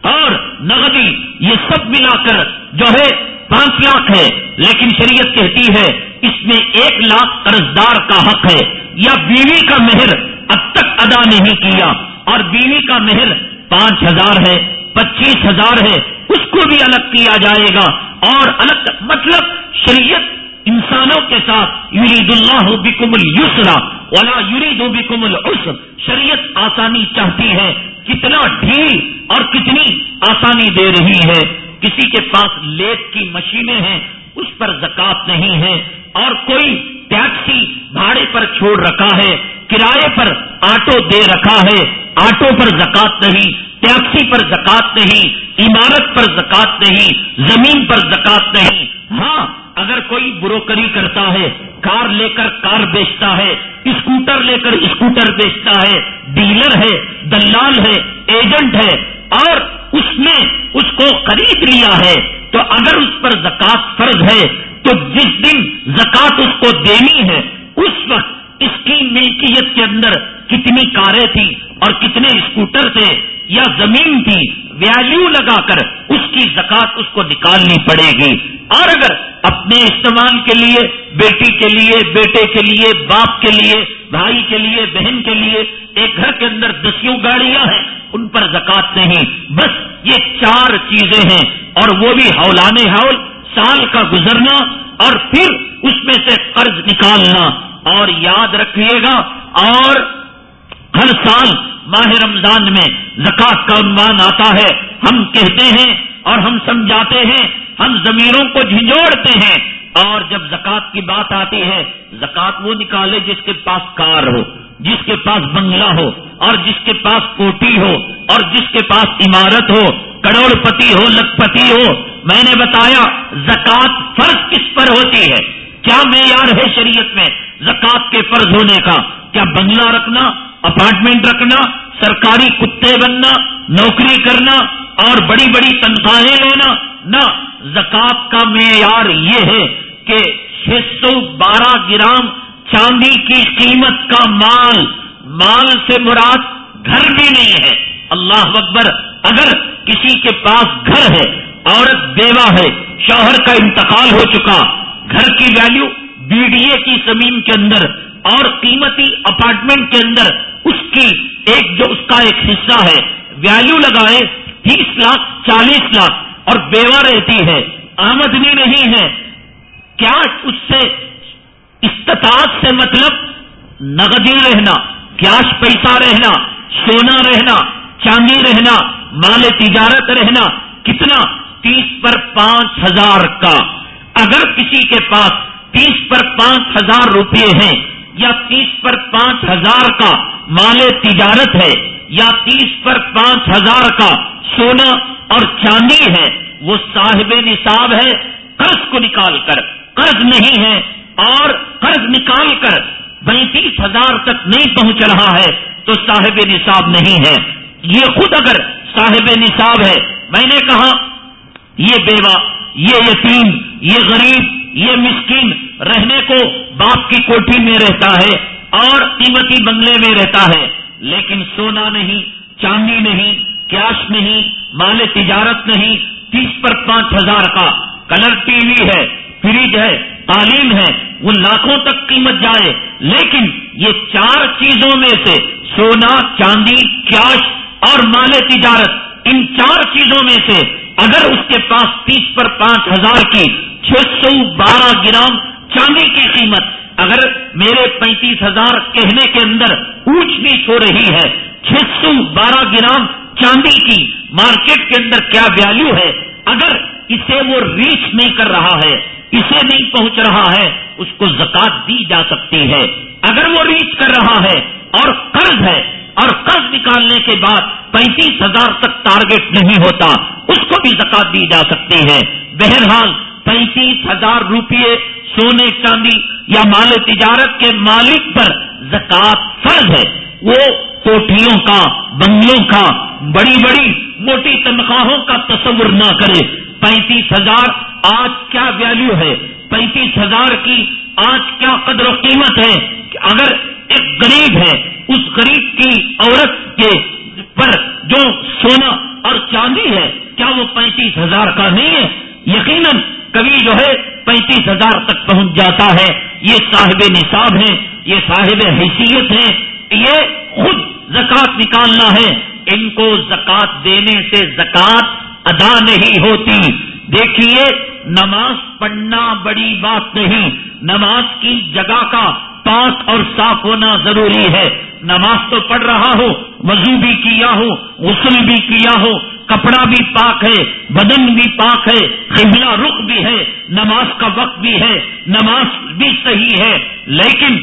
اور نقدی یہ سب ملا کر جو ہے پانچ لاکھ ہے۔ لیکن شریعت کہتی ہے، اس میں ایک لاکھ قرضدار کا حق ہے۔ یا بیوی کا مہر اب تک ادا نہیں کیا۔ اور بیوی کا مہر پانچ ہزار ہے۔ پچیس ہزار ہے، اس کو بھی الگ کیا جائے گا۔ اور الگ مطلب شریعت انسانوں کے ساتھ یورید اللہ بکم السرا ولا یورید بکم العسر۔ شریعت آسانی چاہتی ہے، کتنا ڈھیل اور کتنی آسانی دے رہی ہے۔ کسی کے پاس لیٹ کی مشینیں ہیں، اس پر زکات نہیں ہے۔ اور کوئی ٹیکسی بھاڑے پر چھوڑ رکھا ہے، کرائے پر آٹو دے رکھا ہے، آٹو پر زکات نہیں۔ ٹیکسی پر زکات نہیں، عمارت پر زکات نہیں، زمین پر زکات نہیں۔ ہاں اگر کوئی بروکری کرتا ہے، کار لے کر کار بیچتا ہے، اسکوٹر لے کر اسکوٹر بیچتا ہے، ڈیلر ہے، دلال ہے، ایجنٹ ہے، اور اس نے اس کو خرید لیا ہے، تو اگر اس پر زکات فرض ہے، تو جس دن زکات اس کو دینی ہے، اس وقت اس کی ملکیت کے اندر کتنی کاریں تھیں اور کتنے اسکوٹر تھے یا زمین تھی ویلو لگا کر اس کی زکات اس کو نکالنی پڑے گی۔ اور اگر اپنے استعمال کے لیے، بیٹی کے لیے، بیٹے کے لیے، باپ کے لیے، بھائی کے لیے، بہن کے لیے ایک گھر کے اندر دسیوں گاڑیاں ہیں، ان پر زکات نہیں۔ بس یہ چار چیزیں ہیں اور وہ بھی ہولانے ہول سال کا گزرنا اور پھر اس میں سے قرض نکالنا۔ اور یاد رکھیے گا، اور ہر سال ماہ رمضان میں زکات کا عنوان آتا ہے۔ ہم کہتے ہیں اور ہم سمجھاتے ہیں، ہم زمینوں کو جھنجھوڑتے ہیں۔ اور جب زکات کی بات آتی ہے زکات وہ نکالے جس کے پاس کار ہو، جس کے پاس بنگلہ ہو، اور جس کے پاس کوٹی ہو، اور جس کے پاس عمارت ہو کروڑ پتی ہو لکھ پتی ہو۔ میں نے بتایا زکات فرض کس پر ہوتی ہے؟ کیا معیار ہے شریعت میں زکات کے فرض ہونے کا؟ کیا بنگلہ رکھنا اپارٹمنٹ رکھنا، سرکاری کتے بننا، نوکری کرنا اور بڑی بڑی تنخواہیں لینا۔ نہ زکات کا معیار یہ ہے کہ چھ سو بارہ گرام چاندی کی قیمت کا مال مال سے مراد گھر بھی نہیں ہے۔ اللہ اکبر، اگر کسی کے پاس گھر ہے، عورت بیوہ ہے، شوہر کا انتقال ہو چکا، گھر کی ویلیو بی ڈی اے کی زمین کے اندر اور قیمتی اپارٹمنٹ کے اندر اس کی ایک جو اس کا ایک حصہ ہے ویلو لگائے تیس لاکھ، چالیس لاکھ اور بیوہ رہتی ہے، آمدنی نہیں ہے۔ کیا اس سے استطاعت سے مطلب نقدی رہنا کیش پیسہ رہنا، سونا رہنا، چاندی رہنا، مال تجارت رہنا، کتنا؟ تیس پر پانچ ہزار کا۔ اگر کسی کے پاس تیس پر پانچ ہزار روپے ہیں یا تیس پر پانچ ہزار کا مال تجارت ہے، یا تیس پر پانچ ہزار کا سونا اور چاندی ہے، وہ صاحب نصاب ہے، قرض کو نکال کر، قرض نہیں ہے اور قرض نکال کر بینتیس ہزار تک نہیں پہنچ رہا ہے، تو صاحب نصاب نہیں ہے۔ یہ خود اگر صاحب نصاب ہے، میں نے کہا، یہ بیوہ، یہ یتیم، یہ غریب یہ مسکین رہنے کو باپ کی کوٹھی میں رہتا ہے اور قیمتی بنگلے میں رہتا ہے، لیکن سونا نہیں، چاندی نہیں، کیش نہیں، مال تجارت نہیں، تیس پر پانچ ہزار کا۔ کلر ٹی وی ہے، فریج ہے تعلیم ہے، وہ لاکھوں تک قیمت جائے۔ لیکن یہ چار چیزوں میں سے سونا، چاندی، کیش اور مال تجارت، ان چار چیزوں میں سے اگر اس کے پاس تیس پر پانچ ہزار کی چھ سو بارہ گرام چاندی کی قیمت اگر میرے پینتیس ہزار کہنے کے اندر اونچ نیچ ہو رہی ہے، چھ سو بارہ گرام چاندی کی مارکیٹ کے اندر کیا ویلو ہے؟ اگر اسے وہ ریچ نہیں کر رہا ہے، اسے نہیں پہنچ رہا ہے، اس کو زکات دی جا سکتی ہے۔ اگر وہ ریچ کر رہا ہے اور قرض ہے، اور قرض نکالنے کے بعد پینتیس ہزار تک ٹارگیٹ نہیں ہوتا اس کو بھی زکات دی جا سکتی ہے بہرحال پینتیس ہزار روپئے سونے چاندی یا مال تجارت کے مالک پر زکات فرض ہے۔ وہ کوٹھیوں کا، بنگلوں کا، بڑی بڑی، موٹی تنخواہوں کا تصور نہ کرے۔ پینتیس ہزار آج کیا ویلو ہے؟ پینتیس ہزار کی آج کیا قدر و قیمت ہے؟ کہ اگر ایک غریب ہے، اس غریب کی عورت کے پر جو سونا اور چاندی ہے، کیا وہ پینتیس ہزار کا نہیں ہے؟ یقیناً کبھی جو ہے پینتیس ہزار تک پہنچ جاتا ہے۔ یہ صاحب نصاب ہے یہ صاحب حیثیت ہے یہ خود زکات نکالنا ہے۔ ان کو زکات دینے سے زکات ادا نہیں ہوتی۔ دیکھیے، نماز پڑھنا بڑی بات نہیں۔ نماز کی جگہ کا پاک اور صاف ہونا ضروری ہے۔ نماز تو پڑھ رہا ہو وضو بھی کیا ہو غسل بھی کیا ہو کپڑا بھی پاک ہے، بدن بھی پاک ہے، قبلہ رخ بھی ہے، نماز کا وقت بھی ہے، نماز بھی صحیح ہے۔ لیکن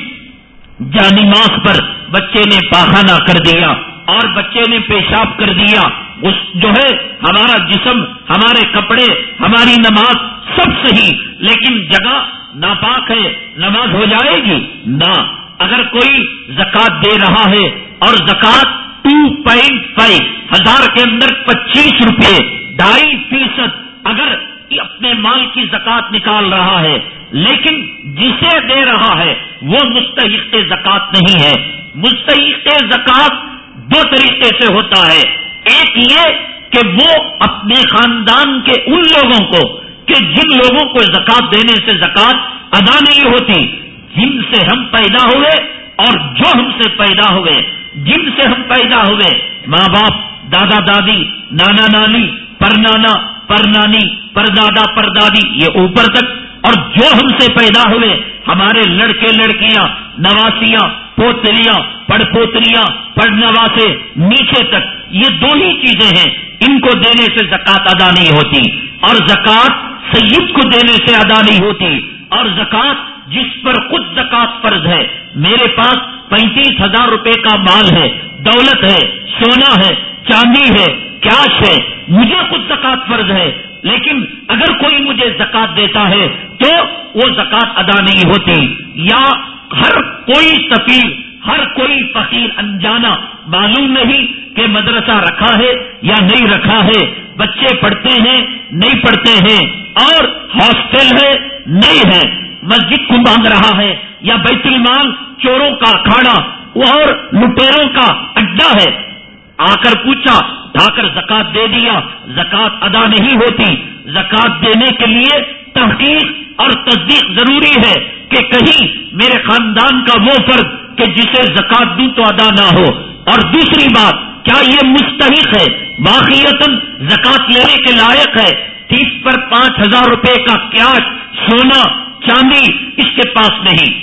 جانماز پر بچے نے پاخانہ کر دیا اور بچے نے پیشاب کر دیا۔ اس جو ہے، ہمارا جسم، ہمارے کپڑے، ہماری نماز سب صحیح، لیکن جگہ ناپاک ہے، نماز ہو جائے گی؟ نہ۔ اگر کوئی زکات دے رہا ہے اور زکات ٹو پوائنٹ فائیو، ہزار کے اندر پچیس روپے، ڈھائی فیصد اگر اپنے مال کی زکات نکال رہا ہے، لیکن جسے دے رہا ہے، وہ مستحق زکات نہیں ہے۔ مستحق زکات دو طریقے سے ہوتا ہے۔ ایک یہ کہ وہ اپنے خاندان کے ان لوگوں کو کہ جن لوگوں کو زکات دینے سے زکات ادا نہیں ہوتی، جن سے ہم پیدا ہوئے اور جو ہم سے پیدا ہوئے، جن سے ہم پیدا ہوئے، ماں باپ، دادا دادی، نانا نانی پر نانا پر نانی پر دادا پر دادی یہ اوپر تک۔ اور جو ہم سے پیدا ہوئے، ہمارے لڑکے لڑکیاں، نواسیاں، پوتلیاں پڑ پوتلیاں پڑ نواسے نیچے تک، یہ دو ہی چیزیں ہیں۔ ان کو دینے سے زکات ادا نہیں ہوتی۔ اور زکات سید کو دینے سے ادا نہیں ہوتی اور زکات جس پر خود زکات فرض ہے۔ میرے پاس پینتیس ہزار روپے کا مال ہے، دولت ہے، سونا ہے، چاندی ہے، کیش ہے، مجھے خود زکات فرض ہے۔ لیکن اگر کوئی مجھے زکات دیتا ہے تو وہ زکات ادا نہیں ہوتی۔ یا ہر کوئی سفیر، ہر کوئی فقیر انجانا معلوم نہیں کہ مدرسہ رکھا ہے یا نہیں رکھا ہے، بچے پڑھتے ہیں، نہیں پڑھتے ہیں، اور ہاسٹل ہے، نہیں ہے، مسجد کو باندھ رہا ہے، یا بیت المال چوروں کا اکھاڑا اور لٹیروں کا اڈا ہے۔ آ کر پوچھا، ڈھا کر زکات دے دیا، زکات ادا نہیں ہوتی۔ زکات دینے کے لیے تحقیق اور تصدیق ضروری ہے کہ کہیں میرے خاندان کا وہ فرد کہ جسے زکات دوں تو ادا نہ ہو۔ اور دوسری بات کیا یہ مستحق ہے؟ واقعیت زکات لینے کے لائق ہے۔ تیس پر پانچ ہزار روپے کا کیش سونا، چاندی اس کے پاس نہیں۔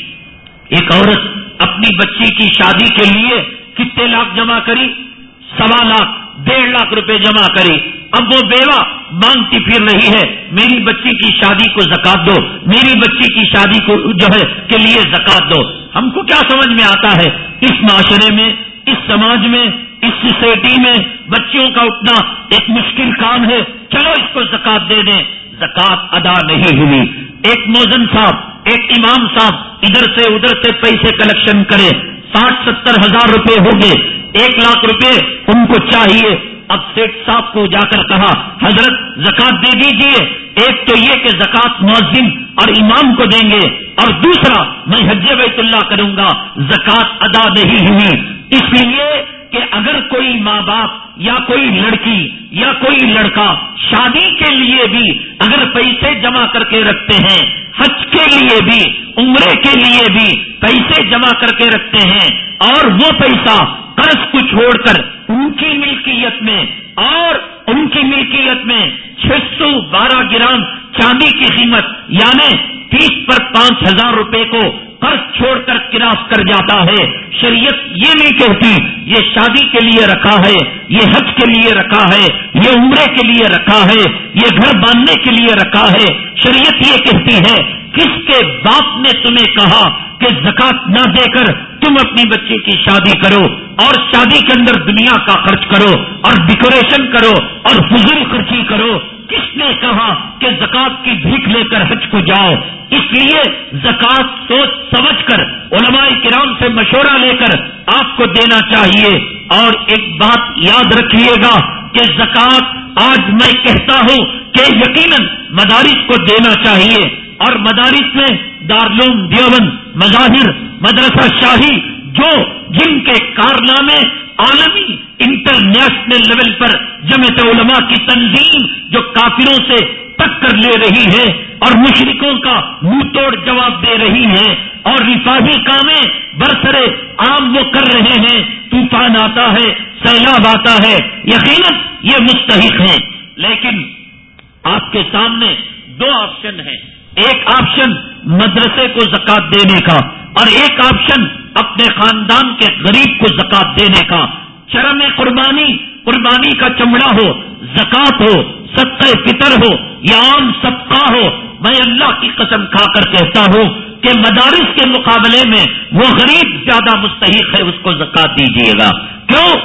ایک عورت اپنی بچی کی شادی کے لیے کتنے لاکھ جمع کری؟ سوا لاکھ، ڈیڑھ لاکھ روپے جمع کری۔ اب وہ بیوہ مانگتی پھر رہی ہے۔ میری بچی کی شادی کو زکات دو۔ میری بچی کی شادی کو جو ہے کے لیے زکات دو۔ ہم کو کیا سمجھ میں آتا ہے؟ اس معاشرے میں، اس سماج میں اس سوسائٹی میں بچیوں کا اٹھنا ایک مشکل کام ہے۔ چلو اس کو زکات دے دیں۔ زکات ادا نہیں ہوئی۔ ایک موزن صاحب، ایک امام صاحب ادھر سے ادھر سے پیسے کلیکشن کرے ساٹھ ستر ہزار روپے ہو گئے ایک لاکھ روپے ان کو چاہیے۔ اب سیٹ صاحب کو جا کر کہا، حضرت زکات دے دیجیے۔ ایک تو یہ کہ زکات معذم اور امام کو دیں گے۔ اور دوسرا، میں حج بیت اللہ کروں گا۔ زکات ادا نہیں ہوئی۔ اس لیے کہ اگر کوئی ماں باپ یا کوئی لڑکی یا کوئی لڑکا شادی کے لیے بھی اگر پیسے جمع کر کے رکھتے ہیں، حج کے لیے بھی، عمرے کے لیے بھی پیسے جمع کر کے رکھتے ہیں اور وہ پیسہ قرض کو چھوڑ کر ان کی ملکیت میں اور ان کی ملکیت میں چھ سو بارہ گرام چاندی کی قیمت یعنی تیس پر پانچ ہزار روپے کو قرض چھوڑ کر کراس کر جاتا ہے۔ شریعت یہ نہیں کہتی، یہ شادی کے لیے رکھا ہے، یہ حج کے لیے رکھا ہے، یہ عمرے کے لیے رکھا ہے، یہ گھر باندھنے کے لیے رکھا ہے۔ شریعت یہ کہتی ہے، کس کے باپ نے تمہیں کہا کہ زکات نہ دے کر تم اپنی بچی کی شادی کرو اور شادی کے اندر دنیا کا خرچ کرو اور ڈیکوریشن کرو اور فضول خرچی کرو۔ کس نے کہا کہ زکات کی بھیک لے کر حج کو جاؤ؟ اس لیے زکات سوچ سمجھ کر علماء کرام سے مشورہ لے کر آپ کو دینا چاہیے۔ اور ایک بات یاد رکھیے گا کہ زکات آج میں کہتا ہوں کہ یقیناً مدارس کو دینا چاہیے۔ اور مدارس میں دارلوم دیوبند، مظاہر، مدرسہ شاہی جو جن کے کارنامے عالمی انٹرنیشنل لیول پر جمعیت علماء کی تنظیم جو کافروں سے ٹکر لے رہی ہے اور مشرقوں کا منہ توڑ جواب دے رہی ہے اور رفاہی کامیں برسرے عام وہ کر رہے ہیں، طوفان آتا ہے، سیلاب آتا ہے، یقیناً یہ مستحق ہیں۔ لیکن آپ کے سامنے دو آپشن ہیں۔ ایک آپشن مدرسے کو زکات دینے کا اور ایک آپشن اپنے خاندان کے غریب کو زکات دینے کا چرم قربانی قربانی کا چمڑا ہو، زکات ہو ست فطر ہو یا عام صدقہ ہو، میں اللہ کی قسم کھا کر کہتا ہوں کہ مدارس کے مقابلے میں وہ غریب زیادہ مستحق ہے، اس کو زکات دیجیے گا۔ کیوں؟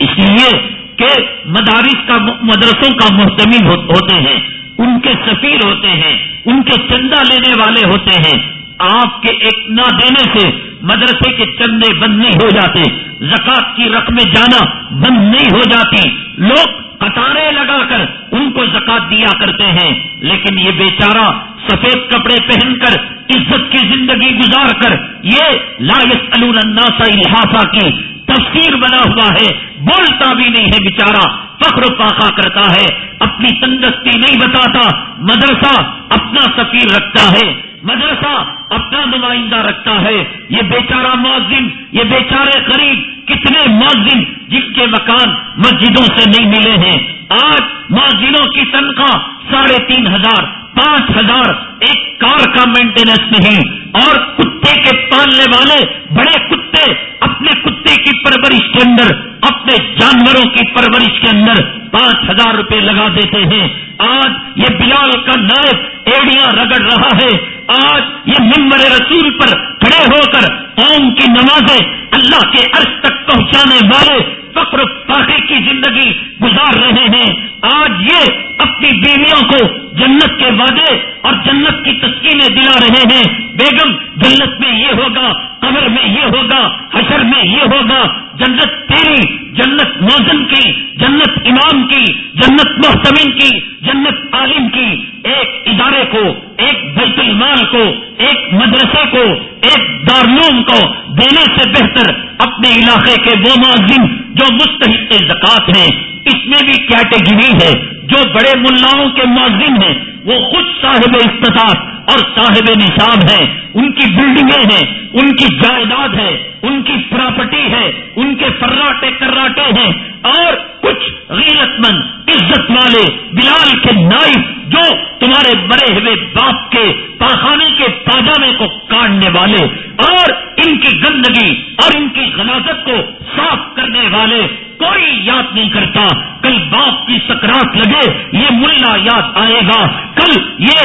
اس لیے کہ مدارس کا مدرسوں کا محتمل ہوتے ہیں، ان کے سفیر ہوتے ہیں، ان کے چندہ لینے والے ہوتے ہیں۔ آپ کے ایک نہ دینے سے مدرسے کے چندے بند نہیں ہو جاتے، زکات کی رقمیں جانا بند نہیں ہو جاتی۔ لوگ قطاریں لگا کر ان کو زکات دیا کرتے ہیں، لیکن یہ بیچارہ سفید کپڑے پہن کر عزت کی زندگی گزار کر یہ لاس الناسا الحافہ کی تفسیر بنا ہوا ہے۔ بولتا بھی نہیں ہے بیچارہ، فخر پاخا کرتا ہے، اپنی تندرستی نہیں بتاتا، مدرسہ اپنا سفیر رکھتا ہے۔ مدرسہ اپنا نمائندہ رکھتا ہے۔ یہ بیچارہ معذم یہ بیچارے قریب کتنے معذم جن کے مکان مسجدوں سے نہیں ملے ہیں۔ آج معذروں کی تنخواہ ساڑھے تین ہزار، پانچ ہزار ایک کار کا مینٹیننس نہیں۔ اور کتے کے پالنے والے بڑے کتے اپنے کتے کی پرورش کے اندر، اپنے جانوروں کی پرورش کے اندر پانچ ہزار روپے لگا دیتے ہیں۔ آج یہ بلال کا نائب ایڑیاں رگڑ رہا ہے۔ آج یہ ممبر رسول پر کھڑے ہو کر قوم کی نمازیں اللہ کے عرض تک پہنچانے والے فخر فاقے کی زندگی گزار رہے ہیں۔ آج یہ اپنی بیویوں کو جنت کے وعدے اور جنت کی تسکینیں دلا رہے ہیں۔ بیگم، جنت میں یہ ہوگا، قبر میں یہ ہوگا، حشر میں یہ ہوگا۔ جنت تیری، جنت موزن کی، جنت امام کی، جنت محتمین کی، جنت عالم کی، ایک ادارے کو، ایک بیت المال کو، ایک مدرسے کو، ایک دارلوم کو دینے سے بہتر اپنے علاقے کے وہ معذم جو مستحق زکات ہیں۔ اس میں بھی کیٹیگری ہے۔ جو بڑے ملاؤں کے معذم ہیں، وہ خود صاحب استطاعت اور صاحب نصاب ہے ان کی بلڈنگیں ہیں، ان کی جائیداد ہے ان کی پراپرٹی ہے ان کے فراٹے کراٹے ہیں، اور کچھ غیرت مند عزت والے بلال کے نائب جو تمہارے مرے ہوئے باپ کے پاخانے کے پاجامے کو کاٹنے والے اور ان کی گندگی اور ان کی غلازت کو صاف کرنے والے، کوئی یاد نہیں کرتا، کل باپ کی سکرات لگے، یہ ملا یاد آئے گا، کل یہ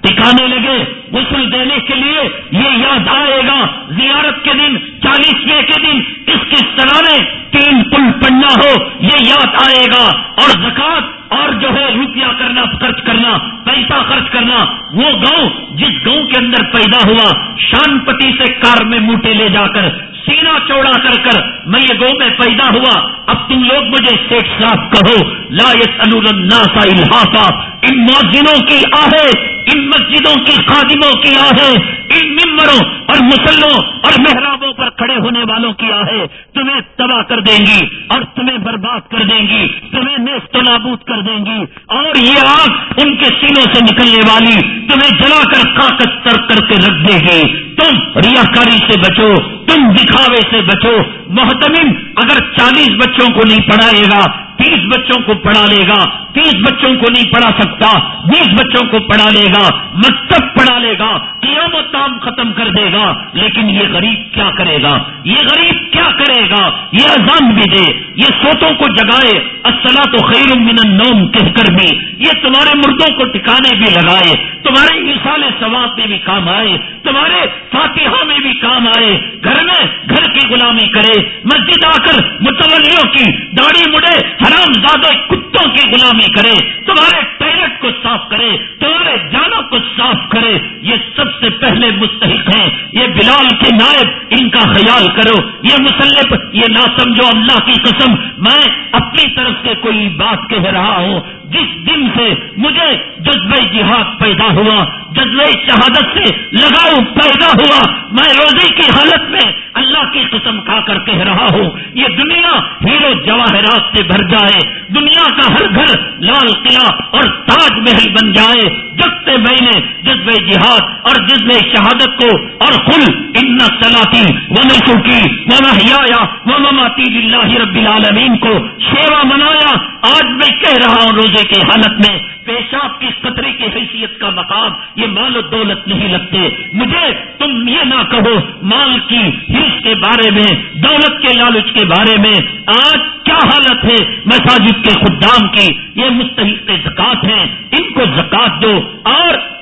ٹکانے لگے غسل دینے کے لیے یہ یاد آئے گا زیارت کے دن، چالیسویں کے دن اس کی طرح تین پل پڑنا ہو، یہ یاد آئے گا اور زکات اور جو ہے روپیہ کرنا، خرچ کرنا، پیسہ خرچ کرنا، وہ گاؤں جس گاؤں کے اندر پیدا ہوا، شان پتی سے کار میں موٹے لے جا کر، سینا چوڑا کر کر میں یہ گو میں پیدا ہوا۔ اب تم لوگ مجھے سیٹ صاف کہو، لا الناس الحافا ان موزنوں کی آہے، ان مسجدوں کی خادموں کی آہیں ان ممبروں اور مسلوں اور محرابوں پر کھڑے ہونے والوں کی آہیں تمہیں تباہ کر دیں گی اور تمہیں برباد کر دیں گی۔ تمہیں نیست و نابود کر دیں گی اور یہ آگ ان کے سینوں سے نکلنے والی تمہیں جلا کر کاکت تر کر کے رکھ دے گی۔ تم ریاکاری سے بچو، تم دکھاوے سے بچو۔ محتمن اگر چالیس بچوں کو نہیں پڑھائے گا تیس بچوں کو پڑھا لے گا، تیس بچوں کو نہیں پڑھا سکتا، بیس بچوں کو پڑھا لے گا، مکتب پڑھا لے گا قیام و تام ختم کر دے گا۔ لیکن یہ غریب کیا کرے گا؟ یہ غریب کیا کرے گا؟ یہ اذان بھی دے، یہ سوتوں کو جگائے اصلا تو خیر من النوم کہہ کر بھی، یہ تمہارے مردوں کو ٹکانے بھی لگائے، تمہارے مثال ثواب میں بھی کام آئے، تمہارے فاتحہ میں بھی کام آئے۔ گھر میں گھر کی غلامی کرے، مسجد آ کر متولیوں کی داڑھی مڑے حرام زادہ کتوں کی غلامی کرے، تمہارے ٹائلٹ کو صاف کرے، تمہارے جانوں کو صاف کرے، یہ سب سے پہلے مستحق ہیں۔ یہ بلال کے نائب، ان کا خیال کرو۔ یہ مسلح یہ نہ سمجھو اللہ کی قسم۔ میں اپنی طرف سے کوئی بات کہہ رہا ہوں۔ جس دن سے مجھے جذبہ جہاد پیدا ہوا، جذبہ شہادت سے لگاؤ پیدا ہوا، میں روزے کی حالت میں اللہ کی قسم کھا کر کہہ رہا ہوں، یہ دنیا ہیرو جواہرات سے بھر جائے، دنیا کا ہر گھر لال قلعہ اور تاج محل بن جائے، جب سے میں نے جذبہ جہاد اور جذبہ شہادت کو اور خل ان سلاتی وہ نسوکی وہ محیا وہ مماتی اللہ رب العالمین کو سیوا منایا، آج میں کہہ رہا ہوں روزے کی حالت میں پیشاب کی قطرے کی حیثیت کا مقام، یہ مال و دولت نہیں لگتے۔ مجھے تم یہ نہ کہو مال کی حص کے بارے میں، دولت کے لالچ کے بارے میں۔ آج کیا حالت ہے مساجد کے خدام کی؟ یہ مستحق زکات ہیں۔ ان کو زکات دو۔ اور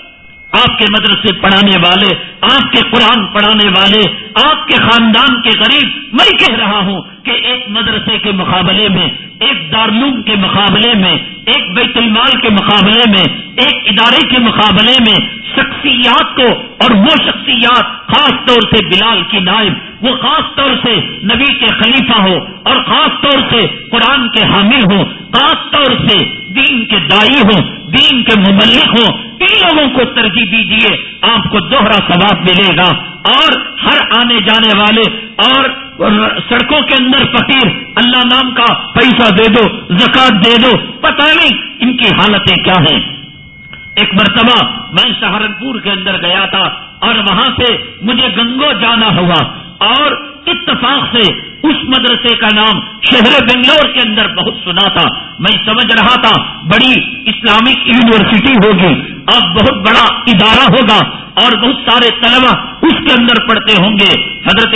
آپ کے مدرسے پڑھانے والے، آپ کے قرآن پڑھانے والے، آپ کے خاندان کے غریب، میں کہہ رہا ہوں کہ ایک مدرسے کے مقابلے میں، ایک دارلوم کے مقابلے میں، ایک بیت المال کے مقابلے میں، ایک ادارے کے مقابلے میں شخصیات کو، اور وہ شخصیات خاص طور سے بلال کی نائب وہ خاص طور سے نبی کے خلیفہ ہو اور خاص طور سے قرآن کے حامل ہوں خاص طور سے دین کے دائی ہوں دین کے مبلک ہوں ان لوگوں کو ترجیح دیجیے آپ کو دوہرا ثواب ملے گا۔ اور ہر آنے جانے والے اور سڑکوں کے اندر فقیر، اللہ نام کا پیسہ دے دو زکات دے دو، پتہ نہیں ان کی حالتیں کیا ہیں۔ ایک مرتبہ میں سہارنپور کے اندر گیا تھا اور وہاں سے مجھے گنگو جانا ہوا۔ اور اتفاق سے اس مدرسے کا نام شہر بنگلور کے اندر بہت سنا تھا۔ میں سمجھ رہا تھا بڑی اسلامک یونیورسٹی ہوگی، اب بہت بڑا ادارہ ہوگا اور بہت سارے طلبا اس کے اندر پڑھتے ہوں گے۔ حضرت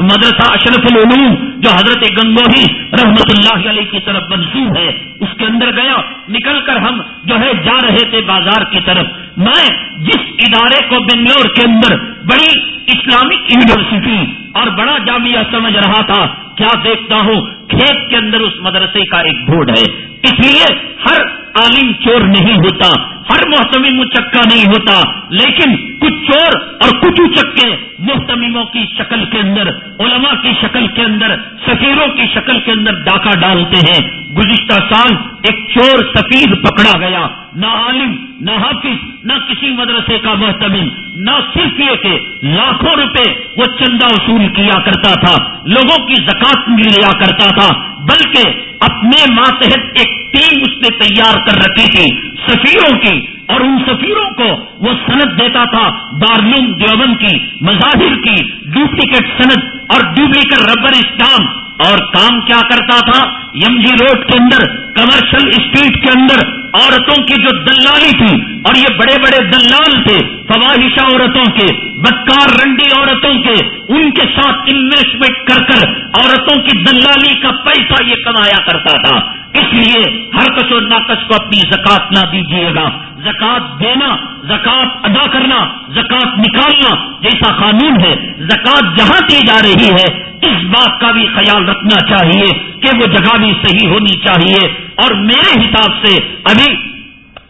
مدرسہ اشرف العلوم، جو حضرت گنگوہی رحمت اللہ علیہ کی طرف منسوخ ہے، اس کے اندر گیا۔ نکل کر ہم جو ہے جا رہے تھے بازار کی طرف۔ میں جس ادارے کو بنگلور کے اندر بڑی اسلامک یونیورسٹی اور بڑا جامعہ سمجھ رہا تھا کیا دیکھتا ہوں، کھیت کے اندر اس مدرسے کا ایک بورڈ ہے۔ اس لیے ہر عالم چور نہیں ہوتا۔ ہر محتمی مچکا نہیں ہوتا۔ لیکن کچھ چور اور کچھ اچکے محتمیموں کی شکل کے اندر، علماء کی شکل کے اندر، سفیروں کی شکل کے اندر ڈاکہ ڈالتے ہیں۔ گزشتہ سال ایک چور سفیر پکڑا گیا۔ نہ عالم، نہ حافظ، نہ کسی مدرسے کا محتمل، نہ صرف یہ کہ لاکھوں روپے وہ چندہ وصول کیا کرتا تھا۔ لوگوں کی زکات لیا کرتا تھا۔ بلکہ اپنے ماتحت ایک ٹیم اس نے تیار کر رکھی تھی، سفیروں کی۔ اور ان سفیروں کو وہ صنعت دیتا تھا دارلوم دیوبند کی، مظاہر کی ڈپلیکیٹ صنعت اور ڈپلیکیٹ ربر اسٹام اور کام کیا کرتا تھا؟ یم جی روڈ کے اندر کمرشل اسٹریٹ کے اندر۔ عورتوں کی جو دلالی تھی، اور یہ بڑے بڑے دلال تھے فواہشہ عورتوں کے، بدکار رنڈی عورتوں کے۔ ان کے ساتھ انویسٹمنٹ کر کر عورتوں کی دلالی کا پیسہ یہ کمایا کرتا تھا۔ اس لیے ہر کس و ناقص کو اپنی زکات نہ دیجیے گا۔ زکات دینا، زکات ادا کرنا، زکات نکالنا جیسا قانون ہے، زکات جہاں کی جا رہی ہے، اس بات کا بھی خیال رکھنا چاہیے کہ وہ جگہ بھی صحیح ہونی چاہیے۔ اور میرے حساب سے ابھی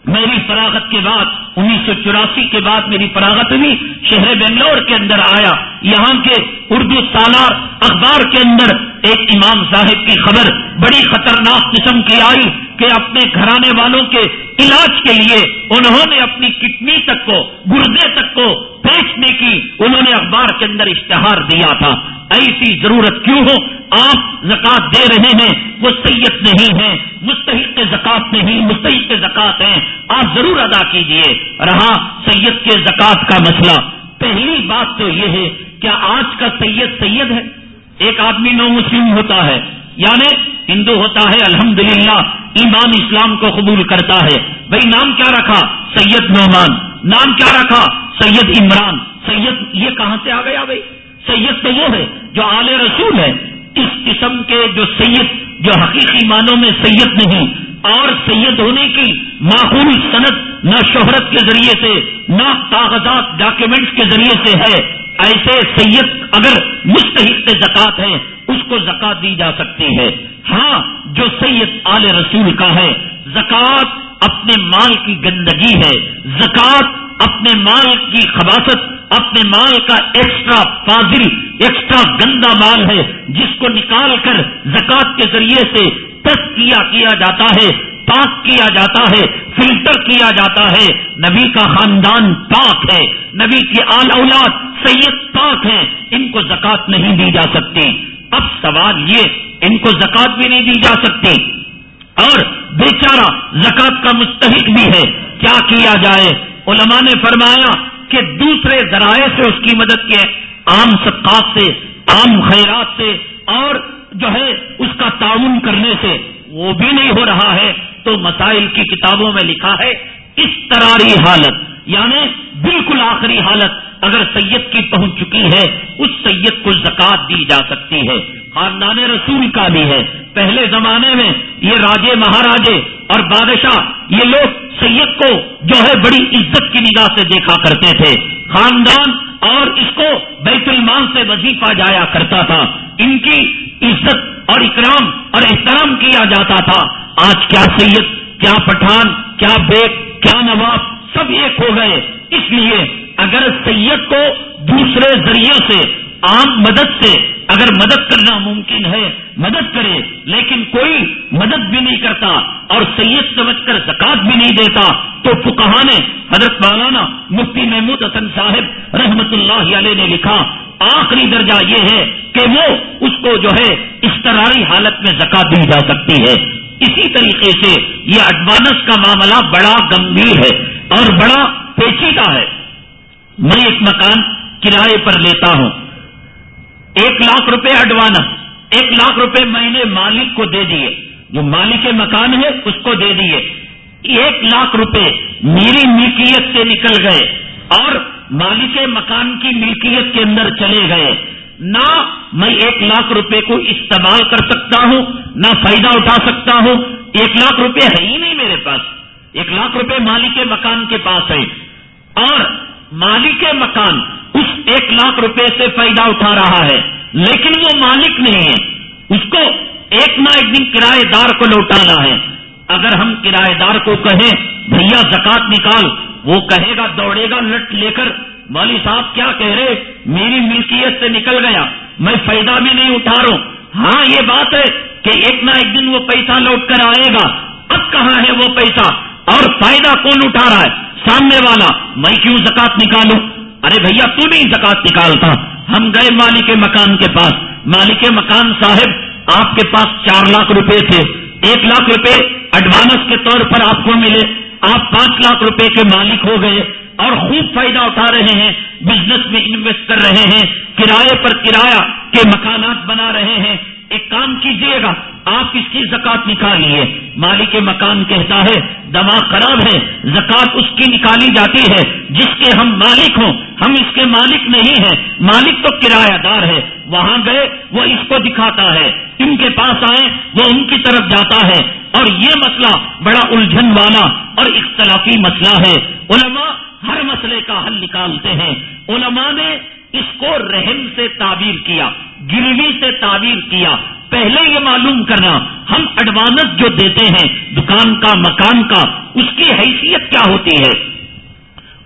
میری فراغت کے بعد، انیس سو چوراسی کے بعد میری فراغت ہوئی، شہر بنگلور کے اندر آیا۔ یہاں کے اردو سالار اخبار کے اندر ایک امام صاحب کی خبر بڑی خطرناک قسم کی آئی کہ اپنے گھرانے والوں کے علاج کے لیے انہوں نے اپنی کڈنی تک کو، گردے تک کو بیچنے کی انہوں نے اخبار کے اندر اشتہار دیا تھا۔ ایسی ضرورت کیوں ہو؟ آپ زکات دے رہے ہیں وہ سید نہیں ہے مستحق زکات نہیں، مستحق زکات ہیں۔ آپ ضرور ادا کیجیے۔ رہا سید کے زکات کا مسئلہ۔ پہلی بات تو یہ ہے کیا آج کا سید سید ہے؟ ایک آدمی نو مسلم ہوتا ہے یعنی ہندو ہوتا ہے، الحمدللہ، ایمان اسلام کو قبول کرتا ہے۔ بھائی نام کیا رکھا؟ سید نعمان۔ نام کیا رکھا؟ سید عمران۔ سید یہ کہاں سے آ گیا بھائی؟ سید تو وہ ہے جو آل رسول ہے۔ اس قسم کے جو سید، جو حقیقی معنوں میں سید نہیں اور سید ہونے کی معقول صنعت، نہ شہرت کے ذریعے سے، نہ کاغذات ڈاکیومنٹس کے ذریعے سے ہے۔ ایسے سید اگر مستحق زکات ہے اس کو زکات دی جا سکتی ہے۔ ہاں جو سید آل رسول کا ہے زکات اپنے مال کی گندگی ہے۔ زکات اپنے مال کی خباست اپنے مال کا ایکسٹرا فاضل ایکسٹرا گندا مال ہے، جس کو نکال کر زکات کے ذریعے سے کیا کیا جاتا ہے، پاک کیا جاتا ہے، فلٹر کیا جاتا ہے۔ نبی کا خاندان پاک ہے، نبی کی آل اولاد سید پاک ہیں۔ ان کو زکات نہیں دی جا سکتی۔ اب سوال یہ، ان کو زکات بھی نہیں دی جا سکتی۔ اور بیچارہ زکات کا مستحق بھی ہے۔ کیا کیا جائے؟ علماء نے فرمایا کہ دوسرے ذرائع سے اس کی مدد کے عام صدقات سے، عام خیرات سے، اور جو ہے اس کا تعاون کرنے سے وہ بھی نہیں ہو رہا ہے، تو مسائل کی کتابوں میں لکھا ہے، اس طرح حالت یعنی بالکل آخری حالت، اگر سید کی پہنچ چکی ہے، اس سید کو زکات دی جا سکتی ہے۔ خاندان رسول کا بھی ہے۔ پہلے زمانے میں یہ راجے مہاراجے اور بادشاہ، یہ لوگ سید کو جو ہے بڑی عزت کی نگاہ سے دیکھا کرتے تھے۔ خاندان اور اس کو بیت المال سے وظیفہ جایا کرتا تھا۔ ان کی عزت اور اکرام اور احترام کیا جاتا تھا۔ آج کیا سید، کیا پٹھان، کیا بیگ، کیا نواب، سب ایک ہو گئے۔ اس لیے اگر سید کو دوسرے ذریعے سے، عام مدد سے، اگر مدد کرنا ممکن ہے، مدد کرے، لیکن کوئی مدد بھی نہیں کرتا اور سید سمجھ کر زکات بھی نہیں دیتا، تو فکہ نے حضرت مولانا مفتی محمود حسن صاحب رحمت اللہ علیہ نے لکھا آخری درجہ یہ ہے کہ وہ اس کو جو ہے اشتراری حالت میں زکات دی جا سکتی ہے۔ اسی طریقے سے یہ ایڈوانس کا معاملہ بڑا گمبھیر ہے اور بڑا پیچیدہ ہے۔ میں ایک مکان کرائے پر لیتا ہوں۔ ایک لاکھ روپے ایڈوانس، ایک لاکھ روپے میں نے مالک کو دے دیے۔ جو مالک مکان ہے، اس کو دے دیے۔ ایک لاکھ روپے میری ملکیت سے نکل گئے اور مالک مکان کی ملکیت کے اندر چلے گئے۔ نہ میں ایک لاکھ روپے کو استعمال کر سکتا ہوں، نہ فائدہ اٹھا سکتا ہوں۔ ایک لاکھ روپے ہے ہی نہیں میرے پاس۔ ایک لاکھ روپے مالک مکان کے پاس ہے۔ اور مالک مکان اس ایک لاکھ روپے سے فائدہ اٹھا رہا ہے۔ لیکن وہ مالک نہیں ہے۔ اس کو ایک نہ ایک دن کرایہ دار کو لوٹانا ہے۔ اگر ہم کرایہ دار کو کہیں، بھیا زکات نکال وہ کہے گا، دوڑے گا، لٹ لے کر۔ مولوی صاحب کیا کہہ رہے؟ میری ملکیت سے نکل گیا۔ میں فائدہ بھی نہیں اٹھا رہا ہوں۔ ہاں یہ بات ہے کہ ایک نہ ایک دن وہ پیسہ لوٹ کر آئے گا۔ اب کہاں ہے وہ پیسہ؟ اور فائدہ کون اٹھا رہا ہے؟ سامنے والا، میں کیوں زکات نکالوں؟ ارے بھیا، تو نہیں زکات نکالتا۔ ہم گئے مالک مکان کے پاس۔ مالک مکان صاحب، آپ کے پاس چار لاکھ روپے تھے۔ ایک لاکھ روپے ایڈوانس کے طور پر آپ کو ملے۔ آپ پانچ لاکھ روپے کے مالک ہو گئے اور خوب فائدہ اٹھا رہے ہیں بزنس میں انویسٹ کر رہے ہیں، کرائے پر کرایہ کے مکانات بنا رہے ہیں۔ ایک کام کیجیے گا، آپ اس کی زکات نکالیے۔ مالک مکان کہتا ہے، دماغ خراب ہے زکات اس کی نکالی جاتی ہے جس کے ہم مالک ہوں۔ ہم اس کے مالک نہیں ہیں، مالک تو کرایہ دار ہے۔ وہاں گئے، وہ اس کو دکھاتا ہے۔ ان کے پاس آئے، وہ ان کی طرف جاتا ہے۔ اور یہ مسئلہ بڑا الجھن والا اور اختلافی مسئلہ ہے۔ علماء ہر مسئلے کا حل نکالتے ہیں۔ علماء نے اس کو رحم سے تعبیر کیا گروی سے تعبیر کیا۔ پہلے یہ معلوم کرنا، ہم ایڈوانس جو دیتے ہیں، دکان کا، مکان کا، اس کی حیثیت کیا ہوتی ہے؟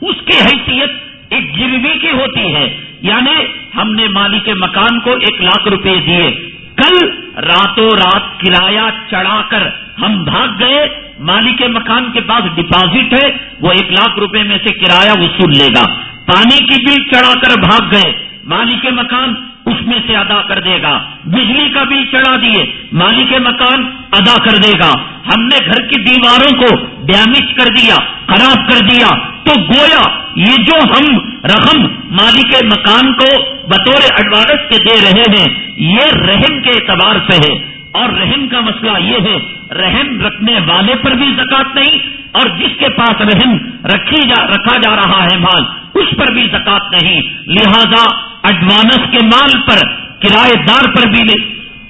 اس کی حیثیت ایک گروی کی ہوتی ہے۔ یعنی ہم نے مالی کے مکان کو ایک لاکھ روپے دیے۔ کل راتوں رات کرایہ چڑھا کر ہم بھاگ گئے، مالک مکان کے پاس ڈپازٹ ہے، وہ ایک لاکھ روپے میں سے کرایہ وصول لے گا۔ پانی کی بل چڑھا کر بھاگ گئے، مالک مکان اس میں سے ادا کر دے گا۔ بجلی کا بل چڑھا دیے، مالک مکان ادا کر دے گا۔ ہم نے گھر کی دیواروں کو ڈیمیج کر دیا، خراب کر دیا۔ تو گویا یہ جو ہم رقم مالک مکان کو بطور ایڈوانس کے دے رہے ہیں، یہ رحم کے اعتبار سے ہے۔ اور رحم کا مسئلہ یہ ہے، رحم رکھنے والے پر بھی زکات نہیں، اور جس کے پاس رحم رکھی جا رکھا جا رہا ہے مال، اس پر بھی زکات نہیں۔ لہذا ایڈوانس کے مال پر کرایہ دار پر بھی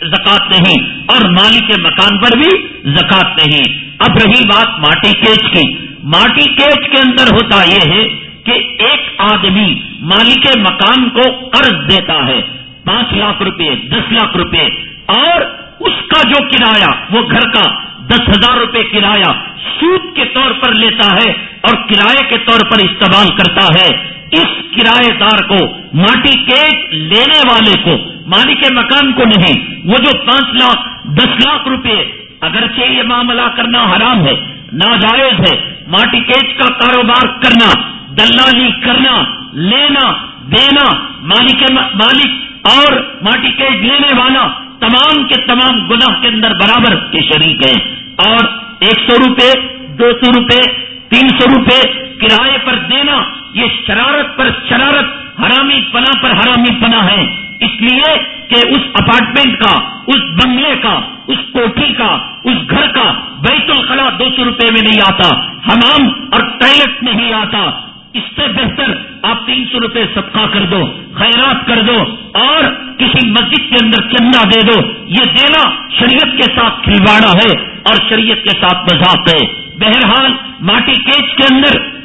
زکات نہیں، اور مالک مکان پر بھی زکات نہیں۔ اب رہی بات ماٹی کیچ کی۔ ماٹی کیچ کے اندر ہوتا یہ ہے کہ ایک آدمی مالک مکان کو قرض دیتا ہے، پانچ لاکھ روپے، دس لاکھ روپے اور اس کا جو کرایہ، وہ گھر کا دس ہزار روپے کرایہ سود کے طور پر لیتا ہے اور کرائے کے طور پر استعمال کرتا ہے، اس کرایہ دار کو، ماٹی کیٹ لینے والے کو، مالک مکان کو نہیں، وہ جو پانچ لاکھ، دس لاکھ روپے اگرچہ یہ معاملہ کرنا حرام ہے، ناجائز ہے، ماٹی کیچ کا کاروبار کرنا، دلالی کرنا، لینا، دینا، مالک مالک اور ماٹی کیچ لینے والا تمام کے تمام گناہ کے اندر برابر کے شریک ہیں اور ایک سو روپے، دو سو روپے، تین سو روپے کرائے پر دینا، یہ شرارت پر شرارت، حرامی پنا پر حرامی پنا ہے۔ اس لیے کہ اس اپارٹمنٹ کا، اس بنگلے کا، اس کوٹھی کا، اس گھر کا بیت الخلا دو سو روپے میں نہیں آتا، حمام اور ٹائلٹ نہیں آتا۔ اس سے بہتر آپ تین سو روپے صدقہ کر دو، خیرات کر دو اور کسی مسجد کے اندر چندہ دے دو۔ یہ دینا شریعت کے ساتھ کھلواڑا ہے اور شریعت کے ساتھ مذاق ہے۔ بہرحال ماٹی کیچ کے اندر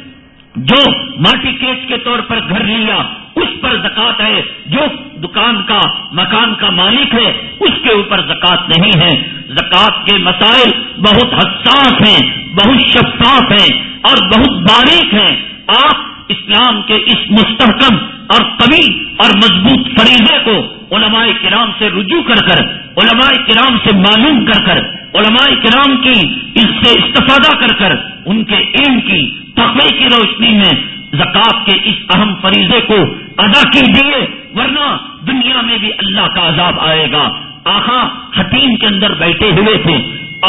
جو ماٹی کیچ کے طور پر گھر لیا، اس پر زکات ہے۔ جو دکان کا، مکان کا مالک ہے، اس کے اوپر زکات نہیں ہے۔ زکات کے مسائل بہت حساس ہیں، بہت شفاف ہیں اور بہت باریک ہیں۔ آپ اسلام کے اس مستحکم اور طویل اور مضبوط فریضے کو علماء کرام سے رجوع کر کر، علماء کرام سے معلوم کر کر، علماء کرام کی اس سے استفادہ کر کر ان کے علم کی تقوی کی روشنی میں زکات کے اس اہم فریضے کو ادا کیجیے، ورنہ دنیا میں بھی اللہ کا عذاب آئے گا۔ آخا حتیم کے اندر بیٹھے ہوئے تھے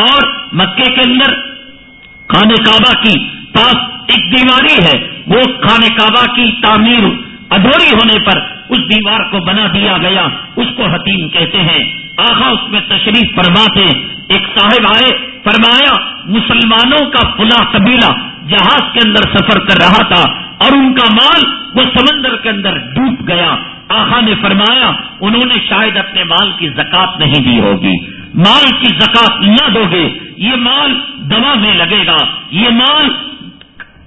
اور مکے کے اندر خانہ کعبہ کی پاس ایک دیواری ہے۔ وہ خانہ کعبہ کی تعمیر ادھوری ہونے پر اس دیوار کو بنا دیا گیا۔ اس کو حتیم کہتے ہیں۔ آخا اس میں تشریف فرماتے ایک صاحب آئے، فرمایا، مسلمانوں کا فلا قبیلہ جہاز کے اندر سفر کر رہا تھا اور ان کا مال وہ سمندر کے اندر ڈوب گیا۔ آخا نے فرمایا، انہوں نے شاید اپنے مال کی زکات نہیں دی ہوگی۔ مال کی زکات نہ دو گے۔ یہ مال دوا میں لگے گا۔ یہ مال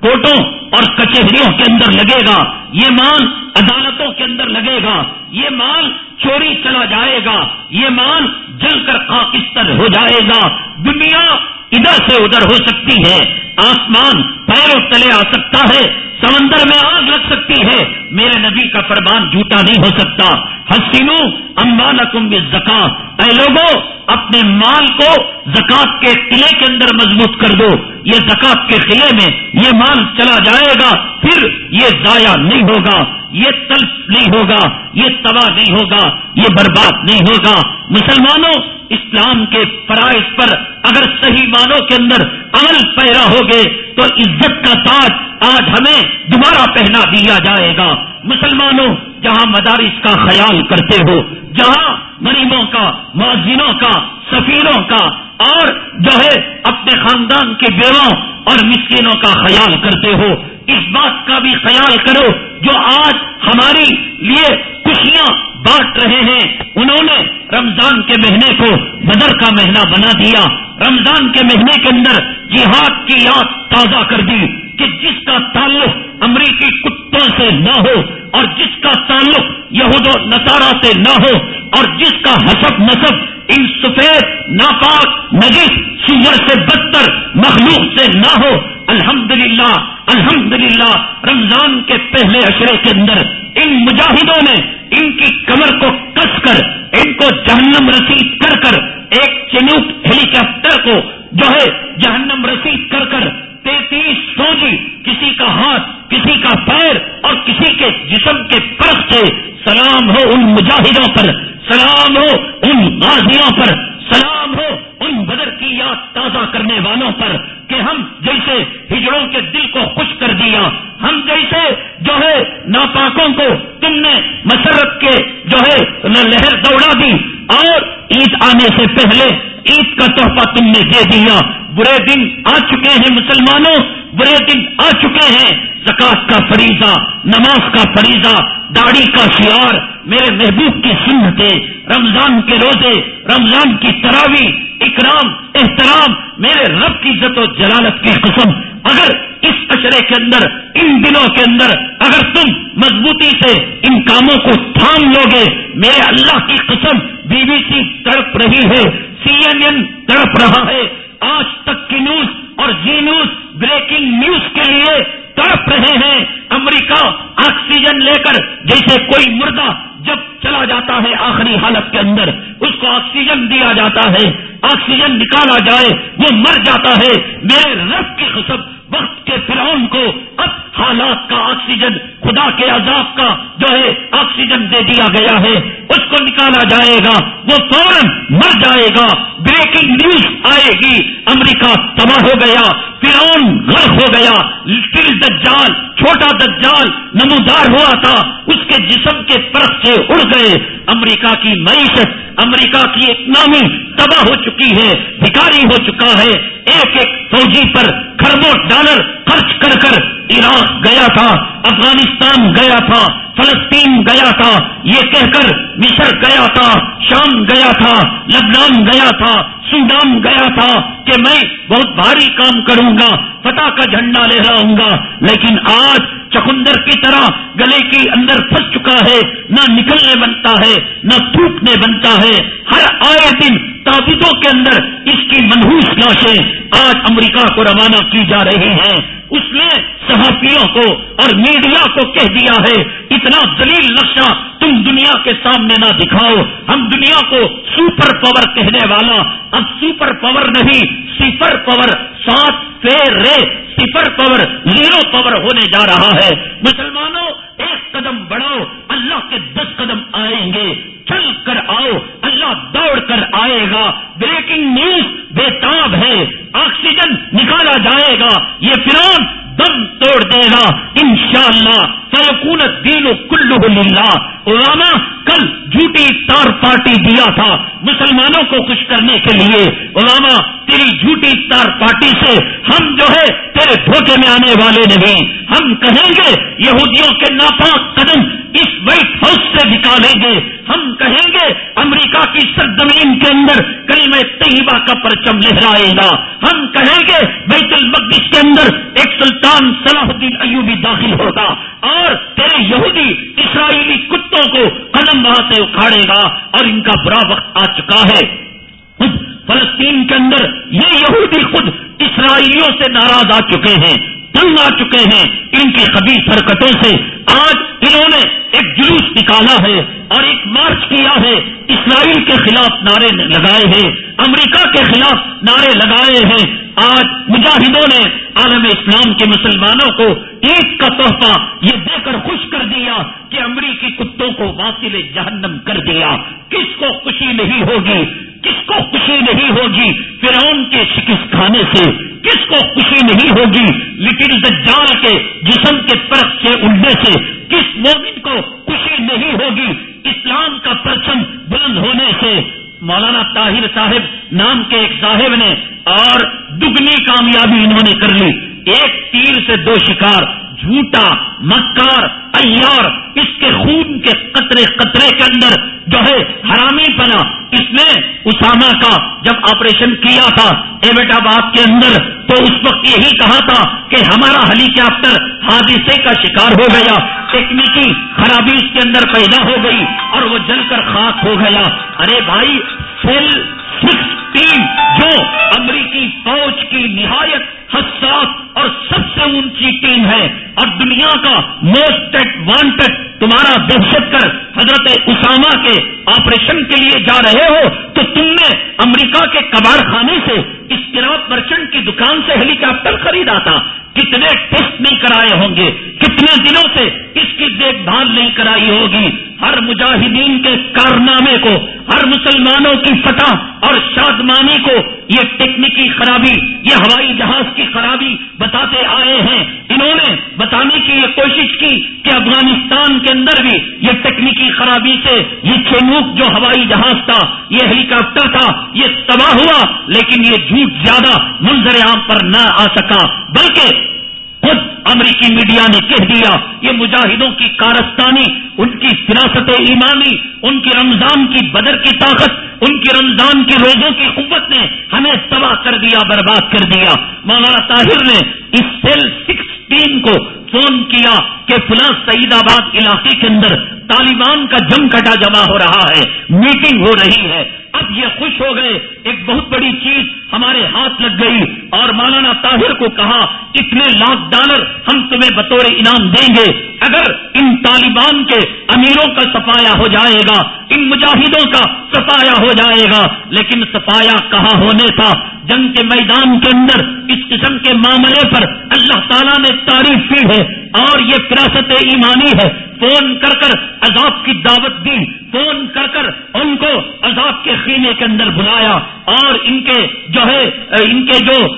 کوٹوں اور کچہریوں کے اندر لگے گا۔ یہ مال عدالتوں کے اندر لگے گا۔ یہ مال چوری چلا جائے گا۔ یہ مال جل کر خاکستر ہو جائے گا۔ دنیا ادھر سے ادھر ہو سکتی ہے۔ آسمان پیروں تلے آ سکتا ہے۔ سمندر میں آگ لگ سکتی ہے۔ میرے نبی کا فرمان جھوٹا نہیں ہو سکتا۔ حسینو امبالا کم زکات اے لوگوں اپنے مال کو زکات کے قلعے کے اندر مضبوط کر دو۔ یہ زکات کے قلعے میں یہ مال چلا جائے گا، پھر یہ ضائع نہیں ہوگا۔ یہ تلف نہیں ہوگا، یہ تباہ نہیں ہوگا، یہ برباد نہیں ہوگا۔ مسلمانوں، اسلام کے فرائض پر اگر صحیح مالوں کے اندر عمل پیرا ہوگے، تو عزت کا تاج آج ہمیں دوبارہ پہنا دیا جائے گا۔ مسلمانوں، جہاں مدارس کا خیال کرتے ہو، جہاں غریبوں کا معذنوں کا سفیروں کا اور جو ہے اپنے خاندان کے بیووں اور مسکینوں کا خیال کرتے ہو۔ اس بات کا بھی خیال کرو جو آج ہماری لیے خوشیاں بانٹ رہے ہیں۔ انہوں نے رمضان کے مہینے کو بدر کا مہینہ بنا دیا۔ رمضان کے مہینے کے اندر جہاد کی یاد تازہ کر دی کہ جس کا تعلق امریکی کتوں سے نہ ہو اور جس کا تعلق یہود و نصارہ سے نہ ہو اور جس کا حسب نصب ان سفید، ناپاک، نجس، سور سے بدتر، مخلوق سے نہ ہو۔ الحمدللہ الحمدللہ، رمضان کے پہلے اشرے کے اندر ان مجاہدوں نے ان کی کمر کو کس کر ان کو جہنم رسید کر کر، ایک چنوک ہیلی کاپٹر کو جو ہے جہنم رسید کر کر، تینتیس فوجی کسی کا ہاتھ، کسی کا پیر اور کسی کے جسم کے پرخ سے سلام ہو ان مجاہدوں پر، سلام ہو ان غازیوں پر سلام ہو ان بدر کی یاد تازہ کرنے والوں پر کہ ہم جیسے ہجڑوں کے دل کو خوش کر دیا۔ ہم جیسے جو ہے ناپاکوں کو تم نے مسرت کے جو ہے لہر دوڑا دی اور عید آنے سے پہلے عید کا تحفہ تم نے دے دیا۔ برے دن آ چکے ہیں مسلمانوں، برے دن آ چکے ہیں۔ زکات کا فریضہ، نماز کا فریضہ داڑھی کا شیار، میرے محبوب کی سنتیں، رمضان کے روزے، رمضان کی تراوی، اکرام، احترام، میرے رب کی عزت و جلالت کی قسم۔ اگر اس اشرے کے اندر، ان دنوں کے اندر، اگر تم مضبوطی سے ان کاموں کو تھام لو گے، میرے اللہ کی قسم بی بی سی تڑپ رہی ہے سی این این تڑپ رہا ہے۔ آج تک کی نیوز اور جی نیوز بریکنگ نیوز کے لیے تڑپ رہے ہیں امریکہ آکسیجن لے کر جیسے کوئی مردہ جب چلا جاتا ہے آخری حالت کے اندر، اس کو آکسیجن دیا جاتا ہے، آکسیجن نکالا جائے، وہ مر جاتا ہے، میرے رب کی قسم وقت کے فرعون کو اب حالات کا آکسیجن، خدا کے عذاب کا جو ہے آکسیجن دے دیا گیا ہے، اس کو نکالا جائے گا، وہ فوراً مر جائے گا بریکنگ نیوز آئے گی، امریکہ تباہ ہو گیا، فرعون غرق ہو گیا لٹل دجال چھوٹا دجال نمودار ہوا تھا، اس کے جسم کے پرخ سے اڑ گئے، امریکہ کی معیشت، امریکہ کی اکنامی تباہ ہو چکی ہے، بھکاری ہو چکا ہے، ایک ایک فوجی پر خربوں ڈالر خرچ کر کر عراق گیا تھا، افغانستان گیا تھا، فلسطین گیا تھا، یہ کہہ کر مصر گیا تھا، شام گیا تھا، لبنان گیا تھا، سوڈان گیا تھا کہ میں بہت بھاری کام کروں گا۔ فتح کا جھنڈا لہراؤں گا لیکن آج چکندر کی طرح گلے کے اندر پھنس چکا ہے نہ نکلنے بنتا ہے نہ تھوکنے بنتا ہے ہر آئے دن تابدوں کے اندر اس کی منہوس لاشیں آج امریکہ کو روانہ کی جا رہی ہیں اس نے صحافیوں کو اور میڈیا کو کہہ دیا ہے، اتنا دلیل نقشہ تم دنیا کے سامنے نہ دکھاؤ. ہم دنیا کو سپر پاور کہنے والا. اب سپر پاور نہیں سپر پاور، سات فیر رے سپر پاور، زیرو پاور ہونے جا رہا ہے۔ مسلمانوں قدم بڑھاؤ، اللہ کے دس قدم آئیں گے۔ چل کر آؤ، اللہ دوڑ کر آئے گا۔ بریکنگ نیوز بے تاب ہے۔ آکسیجن نکالا جائے گا۔ یہ فرون دم توڑ دے گا، انشاءاللہ فیکون الدین کلو للہ علامہ کل جھوٹی تار پارٹی دیا تھا مسلمانوں کو خوش کرنے کے لیے۔ علامہ، تیری جھوٹی تار پارٹی سے ہم جو ہے تیرے دھوکے میں آنے والے نہیں۔ ہم کہیں گے، یہودیوں کے ناپاک قدم اس وائٹ ہاؤس سے نکالیں گے۔ ہم کہیں گے، امریکہ کی سرزمین کے اندر کئی میں طیبہ کا پرچم لہرائے گا۔ ہم کہیں گے، بیت المقدس کے اندر ایک سلطان صلاح الدین ایوبی داخل ہوگا اور تیرے یہودی اسرائیلی کتوں کو قدم وہاں سے اکھاڑے گا اور ان کا برا وقت آ چکا ہے۔ خود فلسطین کے اندر یہ یہودی خود اسرائیلیوں سے ناراض آ چکے ہیں، تنگ آ چکے ہیں۔ ان کی قبی حرکتوں سے آج انہوں نے ایک جلوس نکالا ہے اور ایک مارچ کیا ہے۔ اسرائیل کے خلاف نعرے لگائے ہیں، امریکہ کے خلاف نعرے لگائے ہیں۔ آج مجاہدوں نے عالم اسلام کے مسلمانوں کو عید کا تحفہ یہ دے کر خوش کر دیا کہ امریکی کتوں کو واصل جہنم کر دیا۔ کس کو خوشی نہیں ہوگی؟ کس کو خوشی نہیں ہوگی؟ فرعون کے شکست کھانے سے کس کو خوشی نہیں ہوگی؟ لیکن دجال کے جسم کے پرخ سے اڑنے سے کس مومن کو خوشی نہیں ہوگی؟ اسلام کا پرچم بلند ہونے سے مولانا طاہر صاحب نام کے ایک صاحب نے اور دگنی کامیابی انہوں نے کر لی۔ ایک تیر سے دو شکار جھوٹا، مکار ایار اس کے خون کے قطرے قطرے کے اندر جو ہے حرامی پنا۔ اس نے اسامہ کا جب آپریشن کیا تھا ایوٹ آباد کے اندر، تو اس وقت یہی کہا تھا کہ ہمارا ہیلی کاپٹر حادثے کا شکار ہو گیا، تکنیکی خرابی اس کے اندر پیدا ہو گئی اور وہ جل کر خاک ہو گیا۔ ارے بھائی سیل سکس ٹیم جو امریکی فوج کی نہایت حساس اور سب سے اونچی ٹیم ہے اور دنیا کا موسٹ وانٹڈ تمہارا دہشت کر حضرت اسامہ کے آپریشن کے لیے جا رہے ہو، تو تم نے امریکہ کے کباڑ خانے سے اسکراپ مرچنٹ کی دکان سے ہیلی کاپٹر خریدا تھا۔ کتنے ٹیسٹ نہیں کرائے ہوں گے، کتنے دنوں سے اس کی دیکھ بھال نہیں کرائی ہوگی۔ ہر مجاہدین کے کو، ہر مسلمانوں کی فتح اور شادمانی کو، یہ ٹیکنیکی خرابی، یہ ہوائی جہاز کی خرابی بتاتے آئے ہیں۔ انہوں نے بتانے کی یہ کوشش کی کہ افغانستان کے اندر بھی یہ ٹیکنیکی خرابی سے، یہ چنوک جو ہوائی جہاز تھا، یہ ہیلی کاپٹر تھا، یہ تباہ ہوا، لیکن یہ جھوٹ زیادہ منظر عام پر نہ آ سکا۔ بلکہ خود امریکی میڈیا نے کہہ دیا، یہ مجاہدوں کی کارستانی، ان کی فراست ایمانی، ان کی رمضان کی بدر کی طاقت، ان کی رمضان کی روزوں کی قوت نے ہمیں تباہ کر دیا، برباد کر دیا۔ مولانا طاہر نے اس سیل سکس ٹیم کو فون کیا کہ فلاں سعید آباد علاقے کے اندر طالبان کا جم کٹا جمع ہو رہا ہے، میٹنگ ہو رہی ہے۔ اب یہ خوش ہو گئے۔ ایک بہت بڑی چیز ہمارے ہاتھ لگ گئی اور مولانا طاہر کو کہا، اتنے لاکھ ڈالر ہم تمہیں بطور انعام دیں گے۔ اگر ان طالبان کے امیروں کا سفایا ہو جائے گا، ان مجاہدوں کا سفایا ہو جائے گا۔ لیکن سفایا کہاں ہونے تھا؟ جنگ کے میدان کے اندر، اس قسم کے معاملے پر اللہ تعالیٰ نے تعریف کی ہے۔ اور یہ فراست ایمانی ہے۔ فون کر کر عذاب کی دعوت دی۔ فون کر کر ان کو عذاب کے خیمے کے اندر بلایا۔ اور ان کے جو ہے، ان کے جو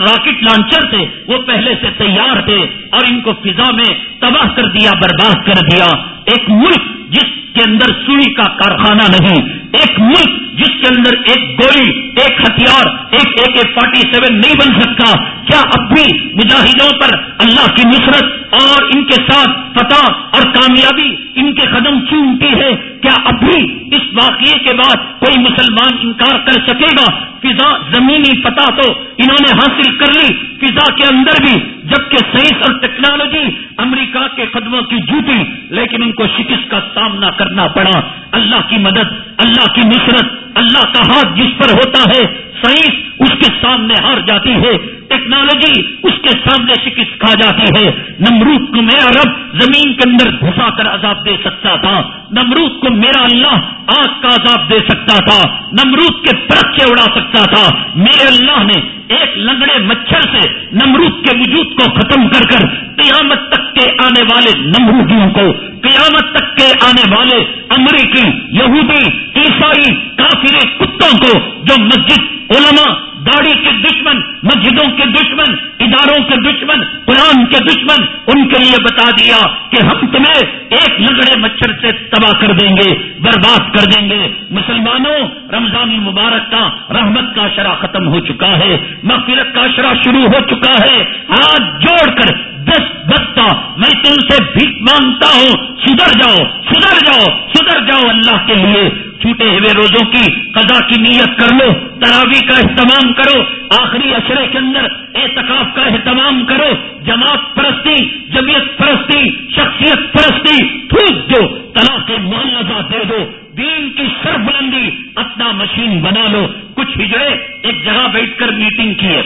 راکٹ لانچر تھے، وہ پہلے سے تیار تھے اور ان کو فضا میں تباہ کر دیا، برباد کر دیا۔ ایک ملک جس کے اندر سوئی کا کارخانہ نہیں، ایک ملک جس کے اندر ایک گولی، ایک ہتھیار، ایک اے کے فورٹی سیون نہیں بن سکتا، کیا اب بھی مجاہدوں پر اللہ کی نصرت اور ان کے ساتھ فتح اور کامیابی ان کے قدم چومتی ہے؟ کیا اب بھی اس واقعے کے بعد کوئی مسلمان انکار کر سکے گا؟ فضا زمینی فتح تو انہوں نے حاصل کر لی، فضا کے اندر بھی، جبکہ سائنس اور ٹیکنالوجی امریکہ کے قدموں کی جوتی، لیکن ان کو شکست کا سامنا کرنا پڑا۔ اللہ کی مدد، اللہ کی نصرت، اللہ کا ہاتھ جس پر ہوتا ہے سائنس اس کے سامنے ہار جاتی ہے، ٹیکنالوجی اس کے سامنے شکست کھا جاتی ہے۔ نمرود کو میرا رب زمین کے اندر گھسا کر عذاب دے سکتا تھا۔ نمرود کو میرا اللہ آگ کا عذاب دے سکتا تھا۔ نمرود کے پرچے اڑا سکتا تھا۔ میرے اللہ نے ایک لنگڑے مچھر سے نمرود کے وجود کو ختم کر کر قیامت تک کے آنے والے نمرودیوں کو، قیامت تک کے آنے والے امریکی، یہودی، عیسائی کافر کتوں کو جو مسجد علماء داڑھی کے دشمن، مسجدوں کے دشمن، اداروں کے دشمن، قرآن کے دشمن، ان کے لیے بتا دیا کہ ہم تمہیں ایک لگڑے مچھر سے تباہ کر دیں گے، برباد کر دیں گے۔ مسلمانوں، رمضان المبارک کا رحمت کا شرح ختم ہو چکا ہے، مغفرت کا شرح شروع ہو چکا ہے۔ ہاتھ جوڑ کر دس بستا میں تم سے بھیک مانگتا ہوں، سدھر جاؤ سدھر جاؤ سدھر جاؤ اللہ کے لیے۔ چھوٹے ہوئے روزوں کی قضا کی نیت کر لو، تراوی کا اہتمام کرو، آخری اشرے کے اندر اعتکاف کا اہتمام کرو، جماعت پرستی جبیت پرستی، شخصیت پرستی، تھوک دو، طلاق معلزہ دے دو، دین کی سر بلندی اپنا مشین بنا لو۔ کچھ ہجڑے ایک جگہ بیٹھ کر میٹنگ کیے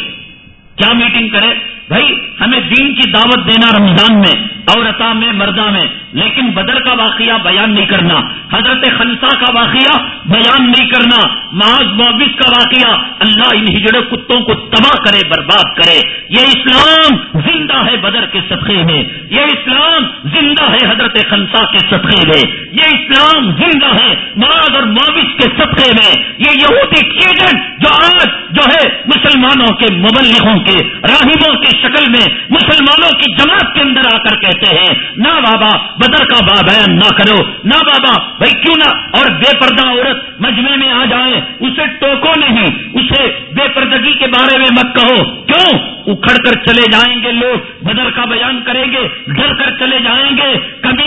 کیا میٹنگ کرے؟ بھائی، ہمیں دین کی دعوت دینا رمضان میں عورتا میں، مردہ میں، لیکن بدر کا واقعہ بیان نہیں کرنا، حضرت خنسا کا واقعہ بیان نہیں کرنا محاذ معاوض کا واقعہ، اللہ ان ہجڑے کتوں کو تباہ کرے، برباد کرے۔ یہ اسلام زندہ ہے بدر کے صدقے میں، یہ اسلام زندہ ہے حضرت خنسا کے صدقے میں، یہ اسلام زندہ ہے محاذ اور معاوض کے صدقے میں۔ یہ یہودی چیزیں جو آج جو ہے مسلمانوں کے مبلغوں کے راہبوں کی شکل میں مسلمانوں کی جماعت کے اندر آ کر کہتے ہیں، نہ بابا، بدر کا با بیان نہ کرو، نہ بابا، بھائی کیوں نہ؟ اور بے پردہ عورت مجمے میں آ جائے، اسے ٹوکو نہیں، اسے بے پردگی کے بارے میں مت کہو۔ کیوں؟ اکھڑ کر چلے جائیں گے لوگ، بدر کا بیان کریں گے ڈر کر چلے جائیں گے۔ کبھی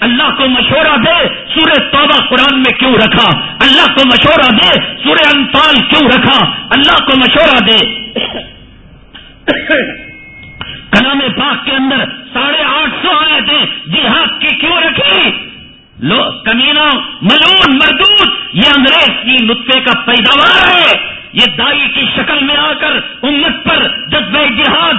اللہ کو مشورہ دے، سورہ توبہ قرآن میں کیوں رکھا؟ اللہ کو مشورہ دے، سورہ انفال کیوں رکھا؟ اللہ کو مشورہ دے۔ کلام پاک کے اندر ساڑھے آٹھ سو آئے تھے جہاد کی کیوں رکھی؟ لو کمینا ملون مردود، یہ انگریز کی نطفے کا پیداوار ہے۔ یہ دائی کی شکل میں آ کر امت پر جذبہ جہاد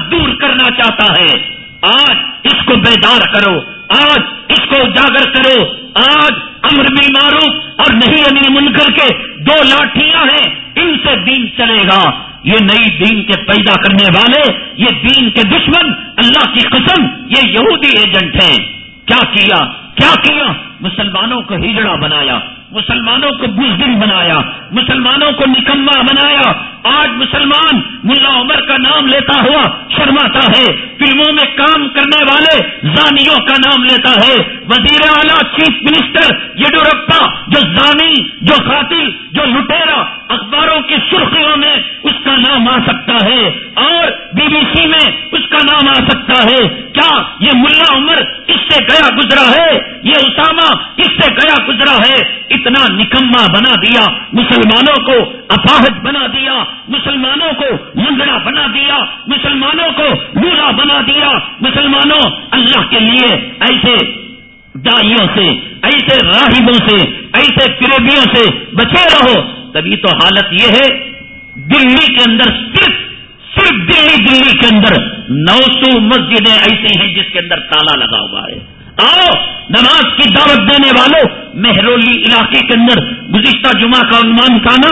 چاہتا ہے۔ آج اس کو بیدار کرو، آج اس کو اجاگر کرو۔ آج امر بل معروف اور نہیں انل منکر کے دو لاٹیاں ہیں۔ ان سے دین چلے گا۔ یہ نئی دین کے پیدا کرنے والے، یہ دین کے دشمن، اللہ کی قسم، یہ یہودی ایجنٹ ہیں۔ کیا کیا؟ کیا کیا؟ مسلمانوں کو ہجڑا بنایا۔ مسلمانوں کو بزدل بنایا، مسلمانوں کو نکما بنایا۔ آج مسلمان ملا عمر کا نام لیتا ہوا شرماتا ہے۔ فلموں میں کام کرنے والے زانیوں کا نام لیتا ہے۔ وزیر اعلیٰ، چیف منسٹر یڈورپا جو زانی، جو قاتل، جو لٹیرا، اخباروں کی سرخیوں میں اس کا نام آ سکتا ہے۔ اور بی بی سی میں اس کا نام آ سکتا ہے۔ کیا یہ ملا عمر اس سے گیا گزرا ہے؟ یہ اسامہ اس سے گیا گزرا ہے؟ اتنا نکما بنا دیا، مسلمانوں کو اپاہج بنا دیا، مسلمانوں کو منگڑا بنا دیا، مسلمانوں کو لولا بنا دیا۔ مسلمانوں، اللہ کے لیے ایسے دائیوں سے، ایسے راہبوں سے، ایسے فریبیوں سے بچے رہو۔ تبھی تو حالت یہ ہے، دلی کے اندر صرف صرف دلی دلی کے اندر نو سو مسجدیں ایسی ہیں جس کے اندر تالا لگا ہوا ہے۔ آؤ، نماز کی دعوت دینے والوں، مہرولی علاقے کے اندر گزشتہ جمعہ کا عنوان کھانا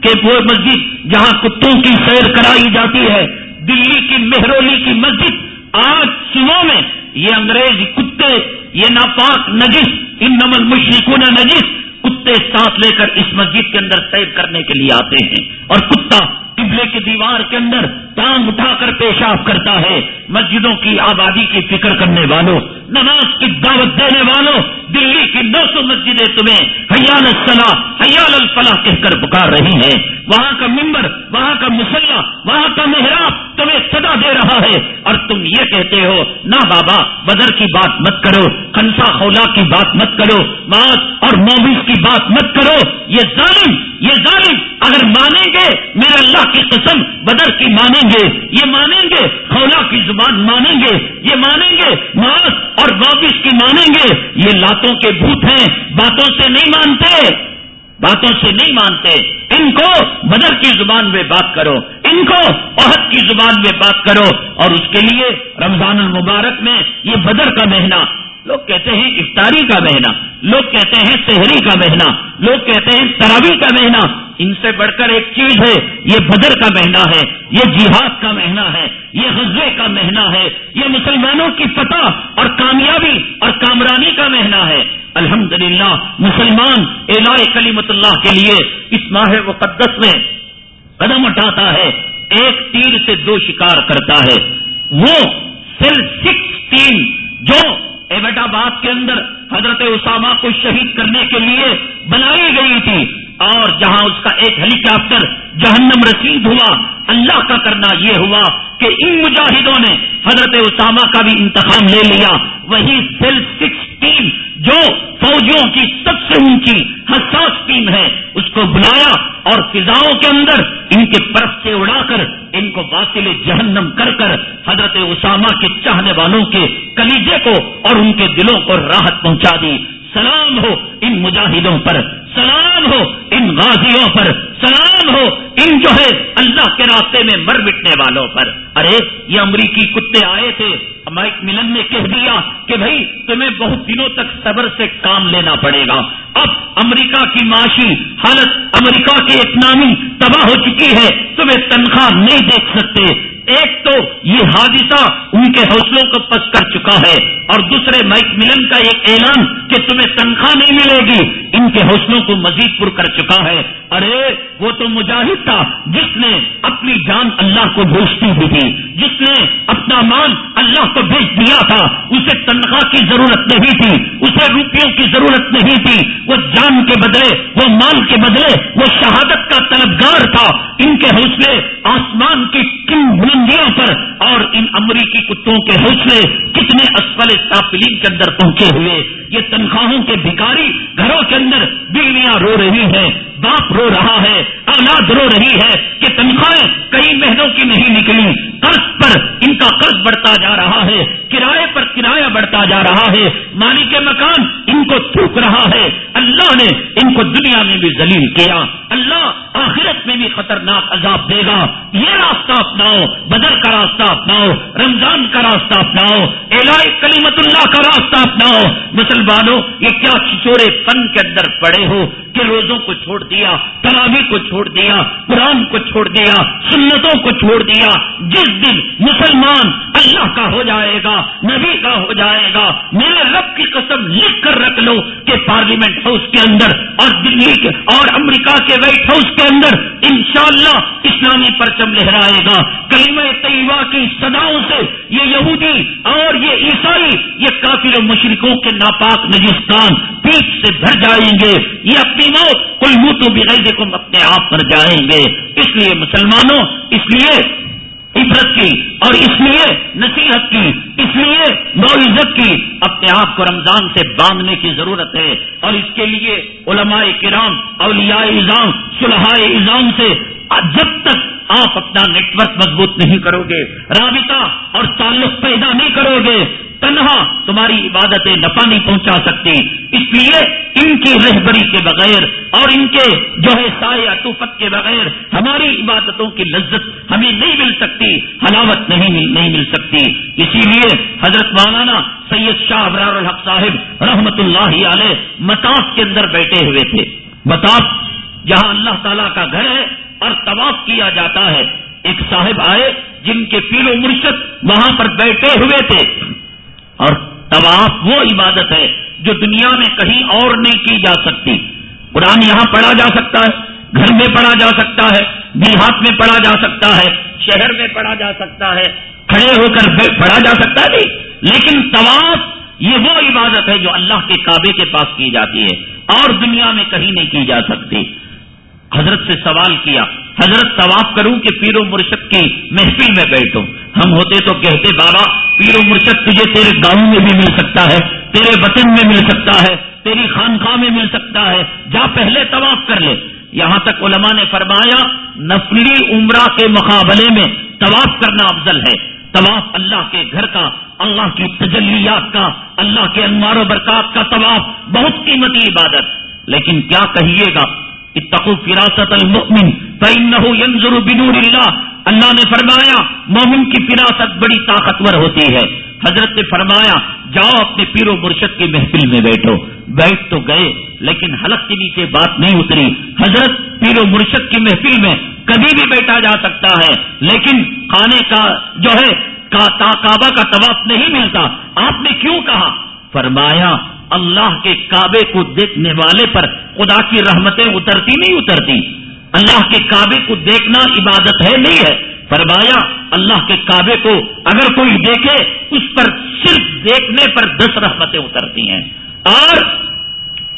کہ وہ مسجد جہاں کتوں کی سیر کرائی جاتی ہے، دلی کی مہرولی کی مسجد، آج صبح میں یہ انگریز کتے، یہ ناپاک نجس ان نمل مشرقوں نجس، کتے ساتھ لے کر اس مسجد کے اندر سیر کرنے کے لیے آتے ہیں۔ اور کتا قبلے کی دیوار کے اندر ٹانگ اٹھا کر پیشاب کرتا ہے۔ مسجدوں کی آبادی کی فکر کرنے والوں، نماز کی دعوت دینے والوں، دلی کی دو سو مسجدیں تمہیں حیال الصلاح، حیال الفلاح کہہ کر پکار رہی ہیں۔ وہاں کا ممبر وہاں کا مسلح وہاں کا محراب تمہیں صدا دے رہا ہے۔ اور تم یہ کہتے ہو، نہ بابا، بدر کی بات مت کرو، خنسا خولا کی بات مت کرو ماس اور موبیز کی بات مت کرو۔ یہ ظالم یہ ظالم، اگر مانیں گے، میرے اللہ کی قسم، بدر کی مانیں گے، یہ مانیں گے خولا کی زبان مانیں گے، یہ مانیں گے ماس اور واپس کی مانیں گے۔ یہ لاتوں کے بھوت ہیں، باتوں سے نہیں مانتے، باتوں سے نہیں مانتے۔ ان کو بدر کی زبان میں بات کرو، ان کو عہد کی زبان میں بات کرو۔ اور اس کے لیے رمضان المبارک میں یہ بدر کا مہینہ لوگ کہتے ہیں افطاری کا مہینہ، لوگ کہتے ہیں شہری کا مہینہ، لوگ کہتے ہیں تراوی کا مہینہ۔ ان سے بڑھ کر ایک چیز ہے، یہ بدر کا مہینہ ہے، یہ جہاد کا مہینہ ہے، یہ غزے کا مہینہ ہے، یہ مسلمانوں کی فتح اور کامیابی اور کامرانی کا مہینہ ہے۔ الحمدللہ، مسلمان الا کلیمت اللہ کے لیے اس ماہ مقدس میں قدم اٹھاتا ہے، ایک تیر سے دو شکار کرتا ہے۔ وہ سیل سکس جو ایٹا بات کے اندر حضرت اسامہ کو شہید کرنے کے لیے بنائی گئی تھی اور جہاں اس کا ایک ہیلی کاپٹر جہنم رسید ہوا، اللہ کا کرنا یہ ہوا کہ ان مجاہدوں نے حضرت اسامہ کا بھی انتخاب لے لیا۔ وہی سیل سکس ٹیم جو فوجیوں کی سب سے اونچی حساس ٹیم ہے، اس کو بلایا اور فضاؤں کے اندر ان کے پرف سے اڑا کر ان کو باطل جہنم کر کر حضرت اسامہ کے چاہنے والوں کے کلیجے کو اور ان کے دلوں کو راحت پہنچا دی سلام ہو ان مجاہدوں پر، سلام ہو ان غازیوں پر، سلام ہو ان جو ہے اللہ کے راستے میں مر مٹنے والوں پر۔ ارے، یہ امریکی کتے آئے تھے مائک ملن نے کہہ دیا کہ بھائی، تمہیں بہت دنوں تک صبر سے کام لینا پڑے گا۔ اب امریکہ کی معاشی حالت، امریکہ کی اکنامی تباہ ہو چکی ہے، تمہیں تنخواہ نہیں دیکھ سکتے۔ ایک تو یہ حادثہ ان کے حوصلوں کو پس کر چکا ہے اور دوسرے مائک ملن کا ایک اعلان کہ تمہیں تنخواہ نہیں ملے گی، ان کے حوصلوں کو مزید پر کر چکا ہے۔ ارے، وہ تو مجاہد تھا جس نے اپنی جان اللہ کو بھیجتی ہوئی تھی جس نے اپنا مان اللہ کو بھیج دیا تھا۔ اسے تنخواہ کی ضرورت نہیں تھی، اسے روپیوں کی ضرورت نہیں تھی۔ وہ جان کے بدلے، وہ مال کے بدلے، وہ شہادت کا طلبگار تھا۔ ان کے حوصلے آسمان کی کن بلندیوں پر اور ان امریکی کتوں کے حوصلے کتنے اسفل سافلین کے اندر پہنچے ہوئے یہ تنخواہوں کے بھکاری گھروں کے اندر بیویاں رو رہی ہیں، باپ رو رہا ہے، اولاد رو رہی ہے کہ تنخواہیں کئی مہینوں کی نہیں نکلی قرض پر ان کا قرض بڑھتا جا رہا ہے، کرائے پر کرایہ بڑھتا جا رہا ہے۔ مالک مکان ان کو تھوک رہا ہے۔ اللہ نے ان کو دنیا میں بھی ذلیل کیا۔ اللہ آخرت میں بھی خطرناک عذاب دے گا۔ یہ راستہ اپناؤ، بدر کا راستہ اپناؤ، رمضان کا راستہ اپناؤ، الہی کلیمت اللہ کا راستہ اپناؤ۔ مسلمانوں یہ کیا چھچورے پن کے اندر پڑے ہو؟ کہ روزوں کو چھوڑ دیا تراوی کو چھوڑ دیا، قرآن کو چھوڑ دیا، سنتوں کو چھوڑ دیا، جس دن مسلمان اللہ کا ہو جائے گا، نبی کا ہو جائے گا، میرے رب کی قسم لکھ کر رکھ لو کہ پارلیمنٹ ہاؤس کے اندر اور دلی کے اور امریکہ کے وائٹ ہاؤس کے اندر انشاءاللہ اسلامی پرچم لہرائے گا۔ کلیم طیبہ کی صداؤں سے یہ یہودی اور یہ عیسائی، یہ کافر و مشرقوں کے ناپا ناپاک نجستان پیٹ سے بھر جائیں گے، یہ اپنی موت کل منہ تو بغیر اپنے آپ پر جائیں گے۔ اس لیے مسلمانوں، اس لیے عبرت کی اور اس لیے نصیحت کی، اس لیے معزت کی۔ اپنے آپ کو رمضان سے باندھنے کی ضرورت ہے۔ اور اس کے لیے علماء کرام، اولیاء اظام صلحاء اظام سے جب تک آپ اپنا نیٹ ورک مضبوط نہیں کرو گے، رابطہ اور تعلق پیدا نہیں کرو گے تنہا تمہاری عبادتیں نفع نہیں پہنچا سکتی۔ اس لیے ان کی رہبری کے بغیر اور ان کے جو ہے سائے اطوفت کے بغیر ہماری عبادتوں کی لذت ہمیں نہیں مل سکتی، حلاوت نہیں مل نہیں مل سکتی۔ اسی لیے حضرت مولانا سید شاہ ابرار الحق صاحب رحمت اللہ علیہ متاف کے اندر بیٹھے ہوئے تھے۔ متاف جہاں اللہ تعالیٰ کا گھر ہے اور طواف کیا جاتا ہے۔ ایک صاحب آئے جن کے پیر و مرشد وہاں پر بیٹھے ہوئے تھے۔ اور طواف وہ عبادت ہے جو دنیا میں کہیں اور نہیں کی جا سکتی۔ قرآن یہاں پڑھا جا سکتا ہے، گھر میں پڑھا جا سکتا ہے دیہات میں پڑھا جا سکتا ہے، شہر میں پڑھا جا سکتا ہے، کھڑے ہو کر پڑھا جا سکتا ہے۔ لیکن طواف یہ وہ عبادت ہے جو اللہ کے کعبے کے پاس کی جاتی ہے اور دنیا میں کہیں نہیں کی جا سکتی۔ حضرت سے سوال کیا، حضرت طواف کروں کہ پیر و مرشد کی محفل میں بیٹھوں۔ ہم ہوتے تو کہتے، بابا، پیر و مرشد تجھے تیرے گاؤں میں بھی مل سکتا ہے، تیرے وطن میں مل سکتا ہے، تیری خانخواہ میں مل سکتا ہے، جا پہلے طواف کر لے. یہاں تک علماء نے فرمایا، نفلی عمرہ کے مقابلے میں طواف کرنا افضل ہے۔ طواف اللہ کے گھر کا، اللہ کی تجلیات کا، اللہ کے انوار و برکات کا طواف بہت قیمتی عبادت۔ لیکن کیا کہیے گا؟ اتقو فراست المؤمن، فإنه ينظر بنور اللہ اللہ نے فرمایا، مومن کی فراست بڑی طاقتور ہوتی ہے۔ حضرت نے فرمایا، جاؤ اپنے پیر و مرشد کی محفل میں بیٹھو۔ بیٹھ تو گئے، لیکن حلق کے نیچے بات نہیں اتری۔ حضرت پیر و مرشد کی محفل میں کبھی بھی بیٹھا جا سکتا ہے، لیکن کھانے کا جو ہے کعبہ کا طواف نہیں ملتا۔ آپ نے کیوں کہا؟ فرمایا اللہ کے کعبے کو دیکھنے والے پر خدا کی رحمتیں اترتی نہیں اترتی۔ اللہ کے کعبے کو دیکھنا عبادت ہے نہیں ہے۔ فرمایا، اللہ کے کعبے کو اگر کوئی دیکھے، اس پر صرف دیکھنے پر دس رحمتیں اترتی ہیں۔ اور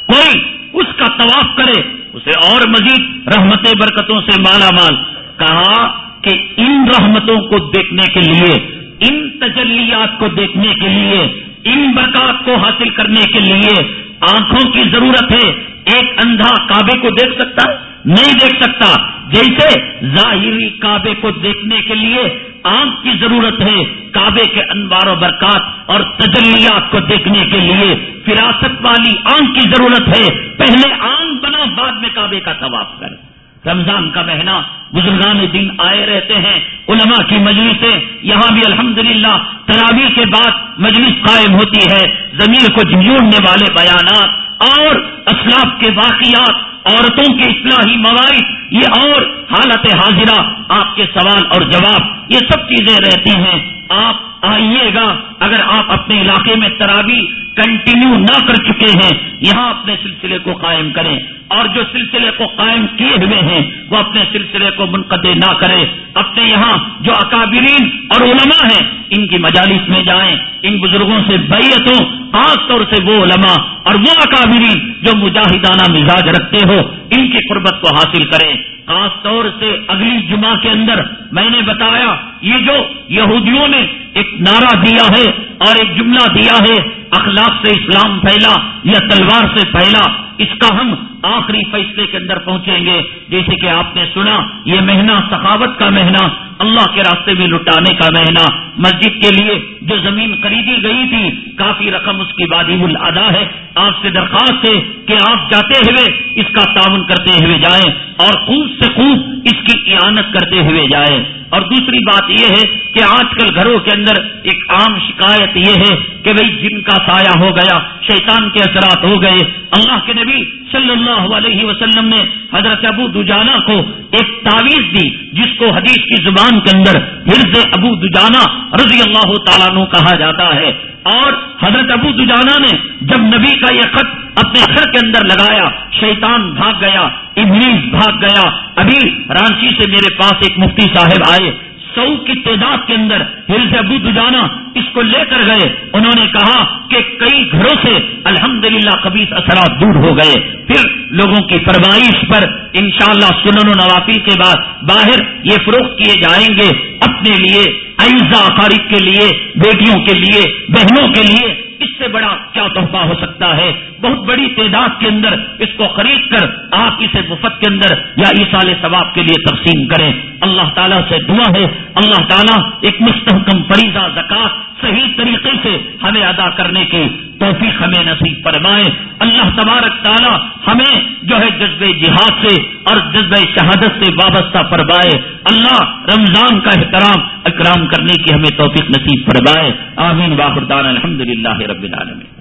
کوئی اس کا طواف کرے، اسے اور مزید رحمت برکتوں سے مالا مال۔ کہا کہ ان رحمتوں کو دیکھنے کے لیے، ان تجلیات کو دیکھنے کے لیے ان برکات کو حاصل کرنے کے لیے آنکھوں کی ضرورت ہے۔ ایک اندھا کعبے کو دیکھ سکتا، نہیں دیکھ سکتا۔ جیسے ظاہری کعبے کو دیکھنے کے لیے آنکھ کی ضرورت ہے، کعبے کے انوار و برکات اور تجلیات کو دیکھنے کے لیے فراست والی آنکھ کی ضرورت ہے۔ پہلے آنکھ بنا بعد میں کعبے کا طواف کر۔ رمضان کا مہینہ بزرگان دن آئے رہتے ہیں علماء کی مجلسیں، یہاں بھی الحمدللہ للہ کے بعد مجلس قائم ہوتی ہے زمین کو جھوڑنے والے بیانات اور اسلاف کے واقعات، عورتوں کے اصلاحی مواعث، یہ اور حالت حاضرہ، آپ کے سوال اور جواب، یہ سب چیزیں رہتی ہیں۔ آپ آئیے گا اگر آپ اپنے علاقے میں ترابی کنٹینیو نہ کر چکے ہیں، یہاں اپنے سلسلے کو قائم کریں۔ اور جو سلسلے کو قائم کیے ہوئے ہیں، وہ اپنے سلسلے کو منقطع نہ کرے اپنے یہاں جو اکابرین اور علماء ہیں، ان کی مجالس میں جائیں۔ ان بزرگوں سے بیت خاص طور سے وہ علماء اور وہ اکابرین جو مجاہدانہ مزاج رکھتے ہو، ان کی قربت کو حاصل کریں۔ خاص طور سے اگلی جمعہ کے اندر میں نے بتایا، یہ جو یہودیوں نے ایک نعرہ دیا ہے اور ایک جملہ دیا ہے اخلاق سے اسلام پھیلا یا تلوار سے پھیلا، اس کا ہم آخری فیصلے کے اندر پہنچیں گے۔ جیسے کہ آپ نے سنا، یہ مہینہ سخاوت کا مہینہ، اللہ کے راستے میں لٹانے کا مہینہ۔ مسجد کے لیے جو زمین خریدی گئی تھی، کافی رقم اس کی وادی الادا ہے۔ آپ سے درخواست ہے کہ آپ جاتے ہوئے اس کا تعاون کرتے ہوئے جائیں اور خوب سے خوب اس کی اعانت کرتے ہوئے جائیں۔ اور دوسری بات یہ ہے کہ آج کل گھروں کے اندر ایک عام شکایت یہ ہے کہ بھئی جن کا سایہ ہو گیا، شیطان کے اثرات ہو گئے۔ اللہ کے نبی صلی اللہ علیہ وسلم نے حضرت ابو دجانا کو ایک تعویذ دی، جس کو حدیث کی زبان کے اندر حرز ابو دجانا رضی اللہ تعالیٰ نو کہا جاتا ہے۔ اور حضرت ابو دجانا نے جب نبی کا یہ خط اپنے گھر کے اندر لگایا، شیطان بھاگ گیا، ابلیس بھاگ گیا۔ ابھی رانچی سے میرے پاس ایک مفتی صاحب آئے۔ سو کی تعداد کے اندر ہل سے ابو دجانا اس کو لے کر گئے۔ انہوں نے کہا کہ کئی گھروں سے الحمدللہ للہ قبیص اثرات دور ہو گئے۔ پھر لوگوں کی فرمائش پر انشاءاللہ سنن و نوافل کے بعد باہر یہ فروخت کیے جائیں گے۔ اپنے لیے عیزہ فارغ کے لیے، بیٹیوں کے لیے، بہنوں کے لیے اس سے بڑا کیا تحفہ ہو سکتا ہے؟ بہت بڑی تعداد کے اندر اس کو خرید کر آپ اسے مفت کے اندر یا عیسال ثواب کے لیے تقسیم کریں۔ اللہ تعالیٰ سے دعا ہے۔ اللہ تعالیٰ ایک مستحکم فریضہ زکات صحیح طریقے سے ہمیں ادا کرنے کی توفیق ہمیں نصیب فرمائے۔ اللہ تبارک تعالیٰ ہمیں جو ہے جذب جہاد سے اور جذب شہادت سے وابستہ فرمائے۔ اللہ رمضان کا احترام، اکرام کرنے کی ہمیں توفیق نصیب فرمائے۔ آمین۔ واخردان الحمد للہ رب العالمین۔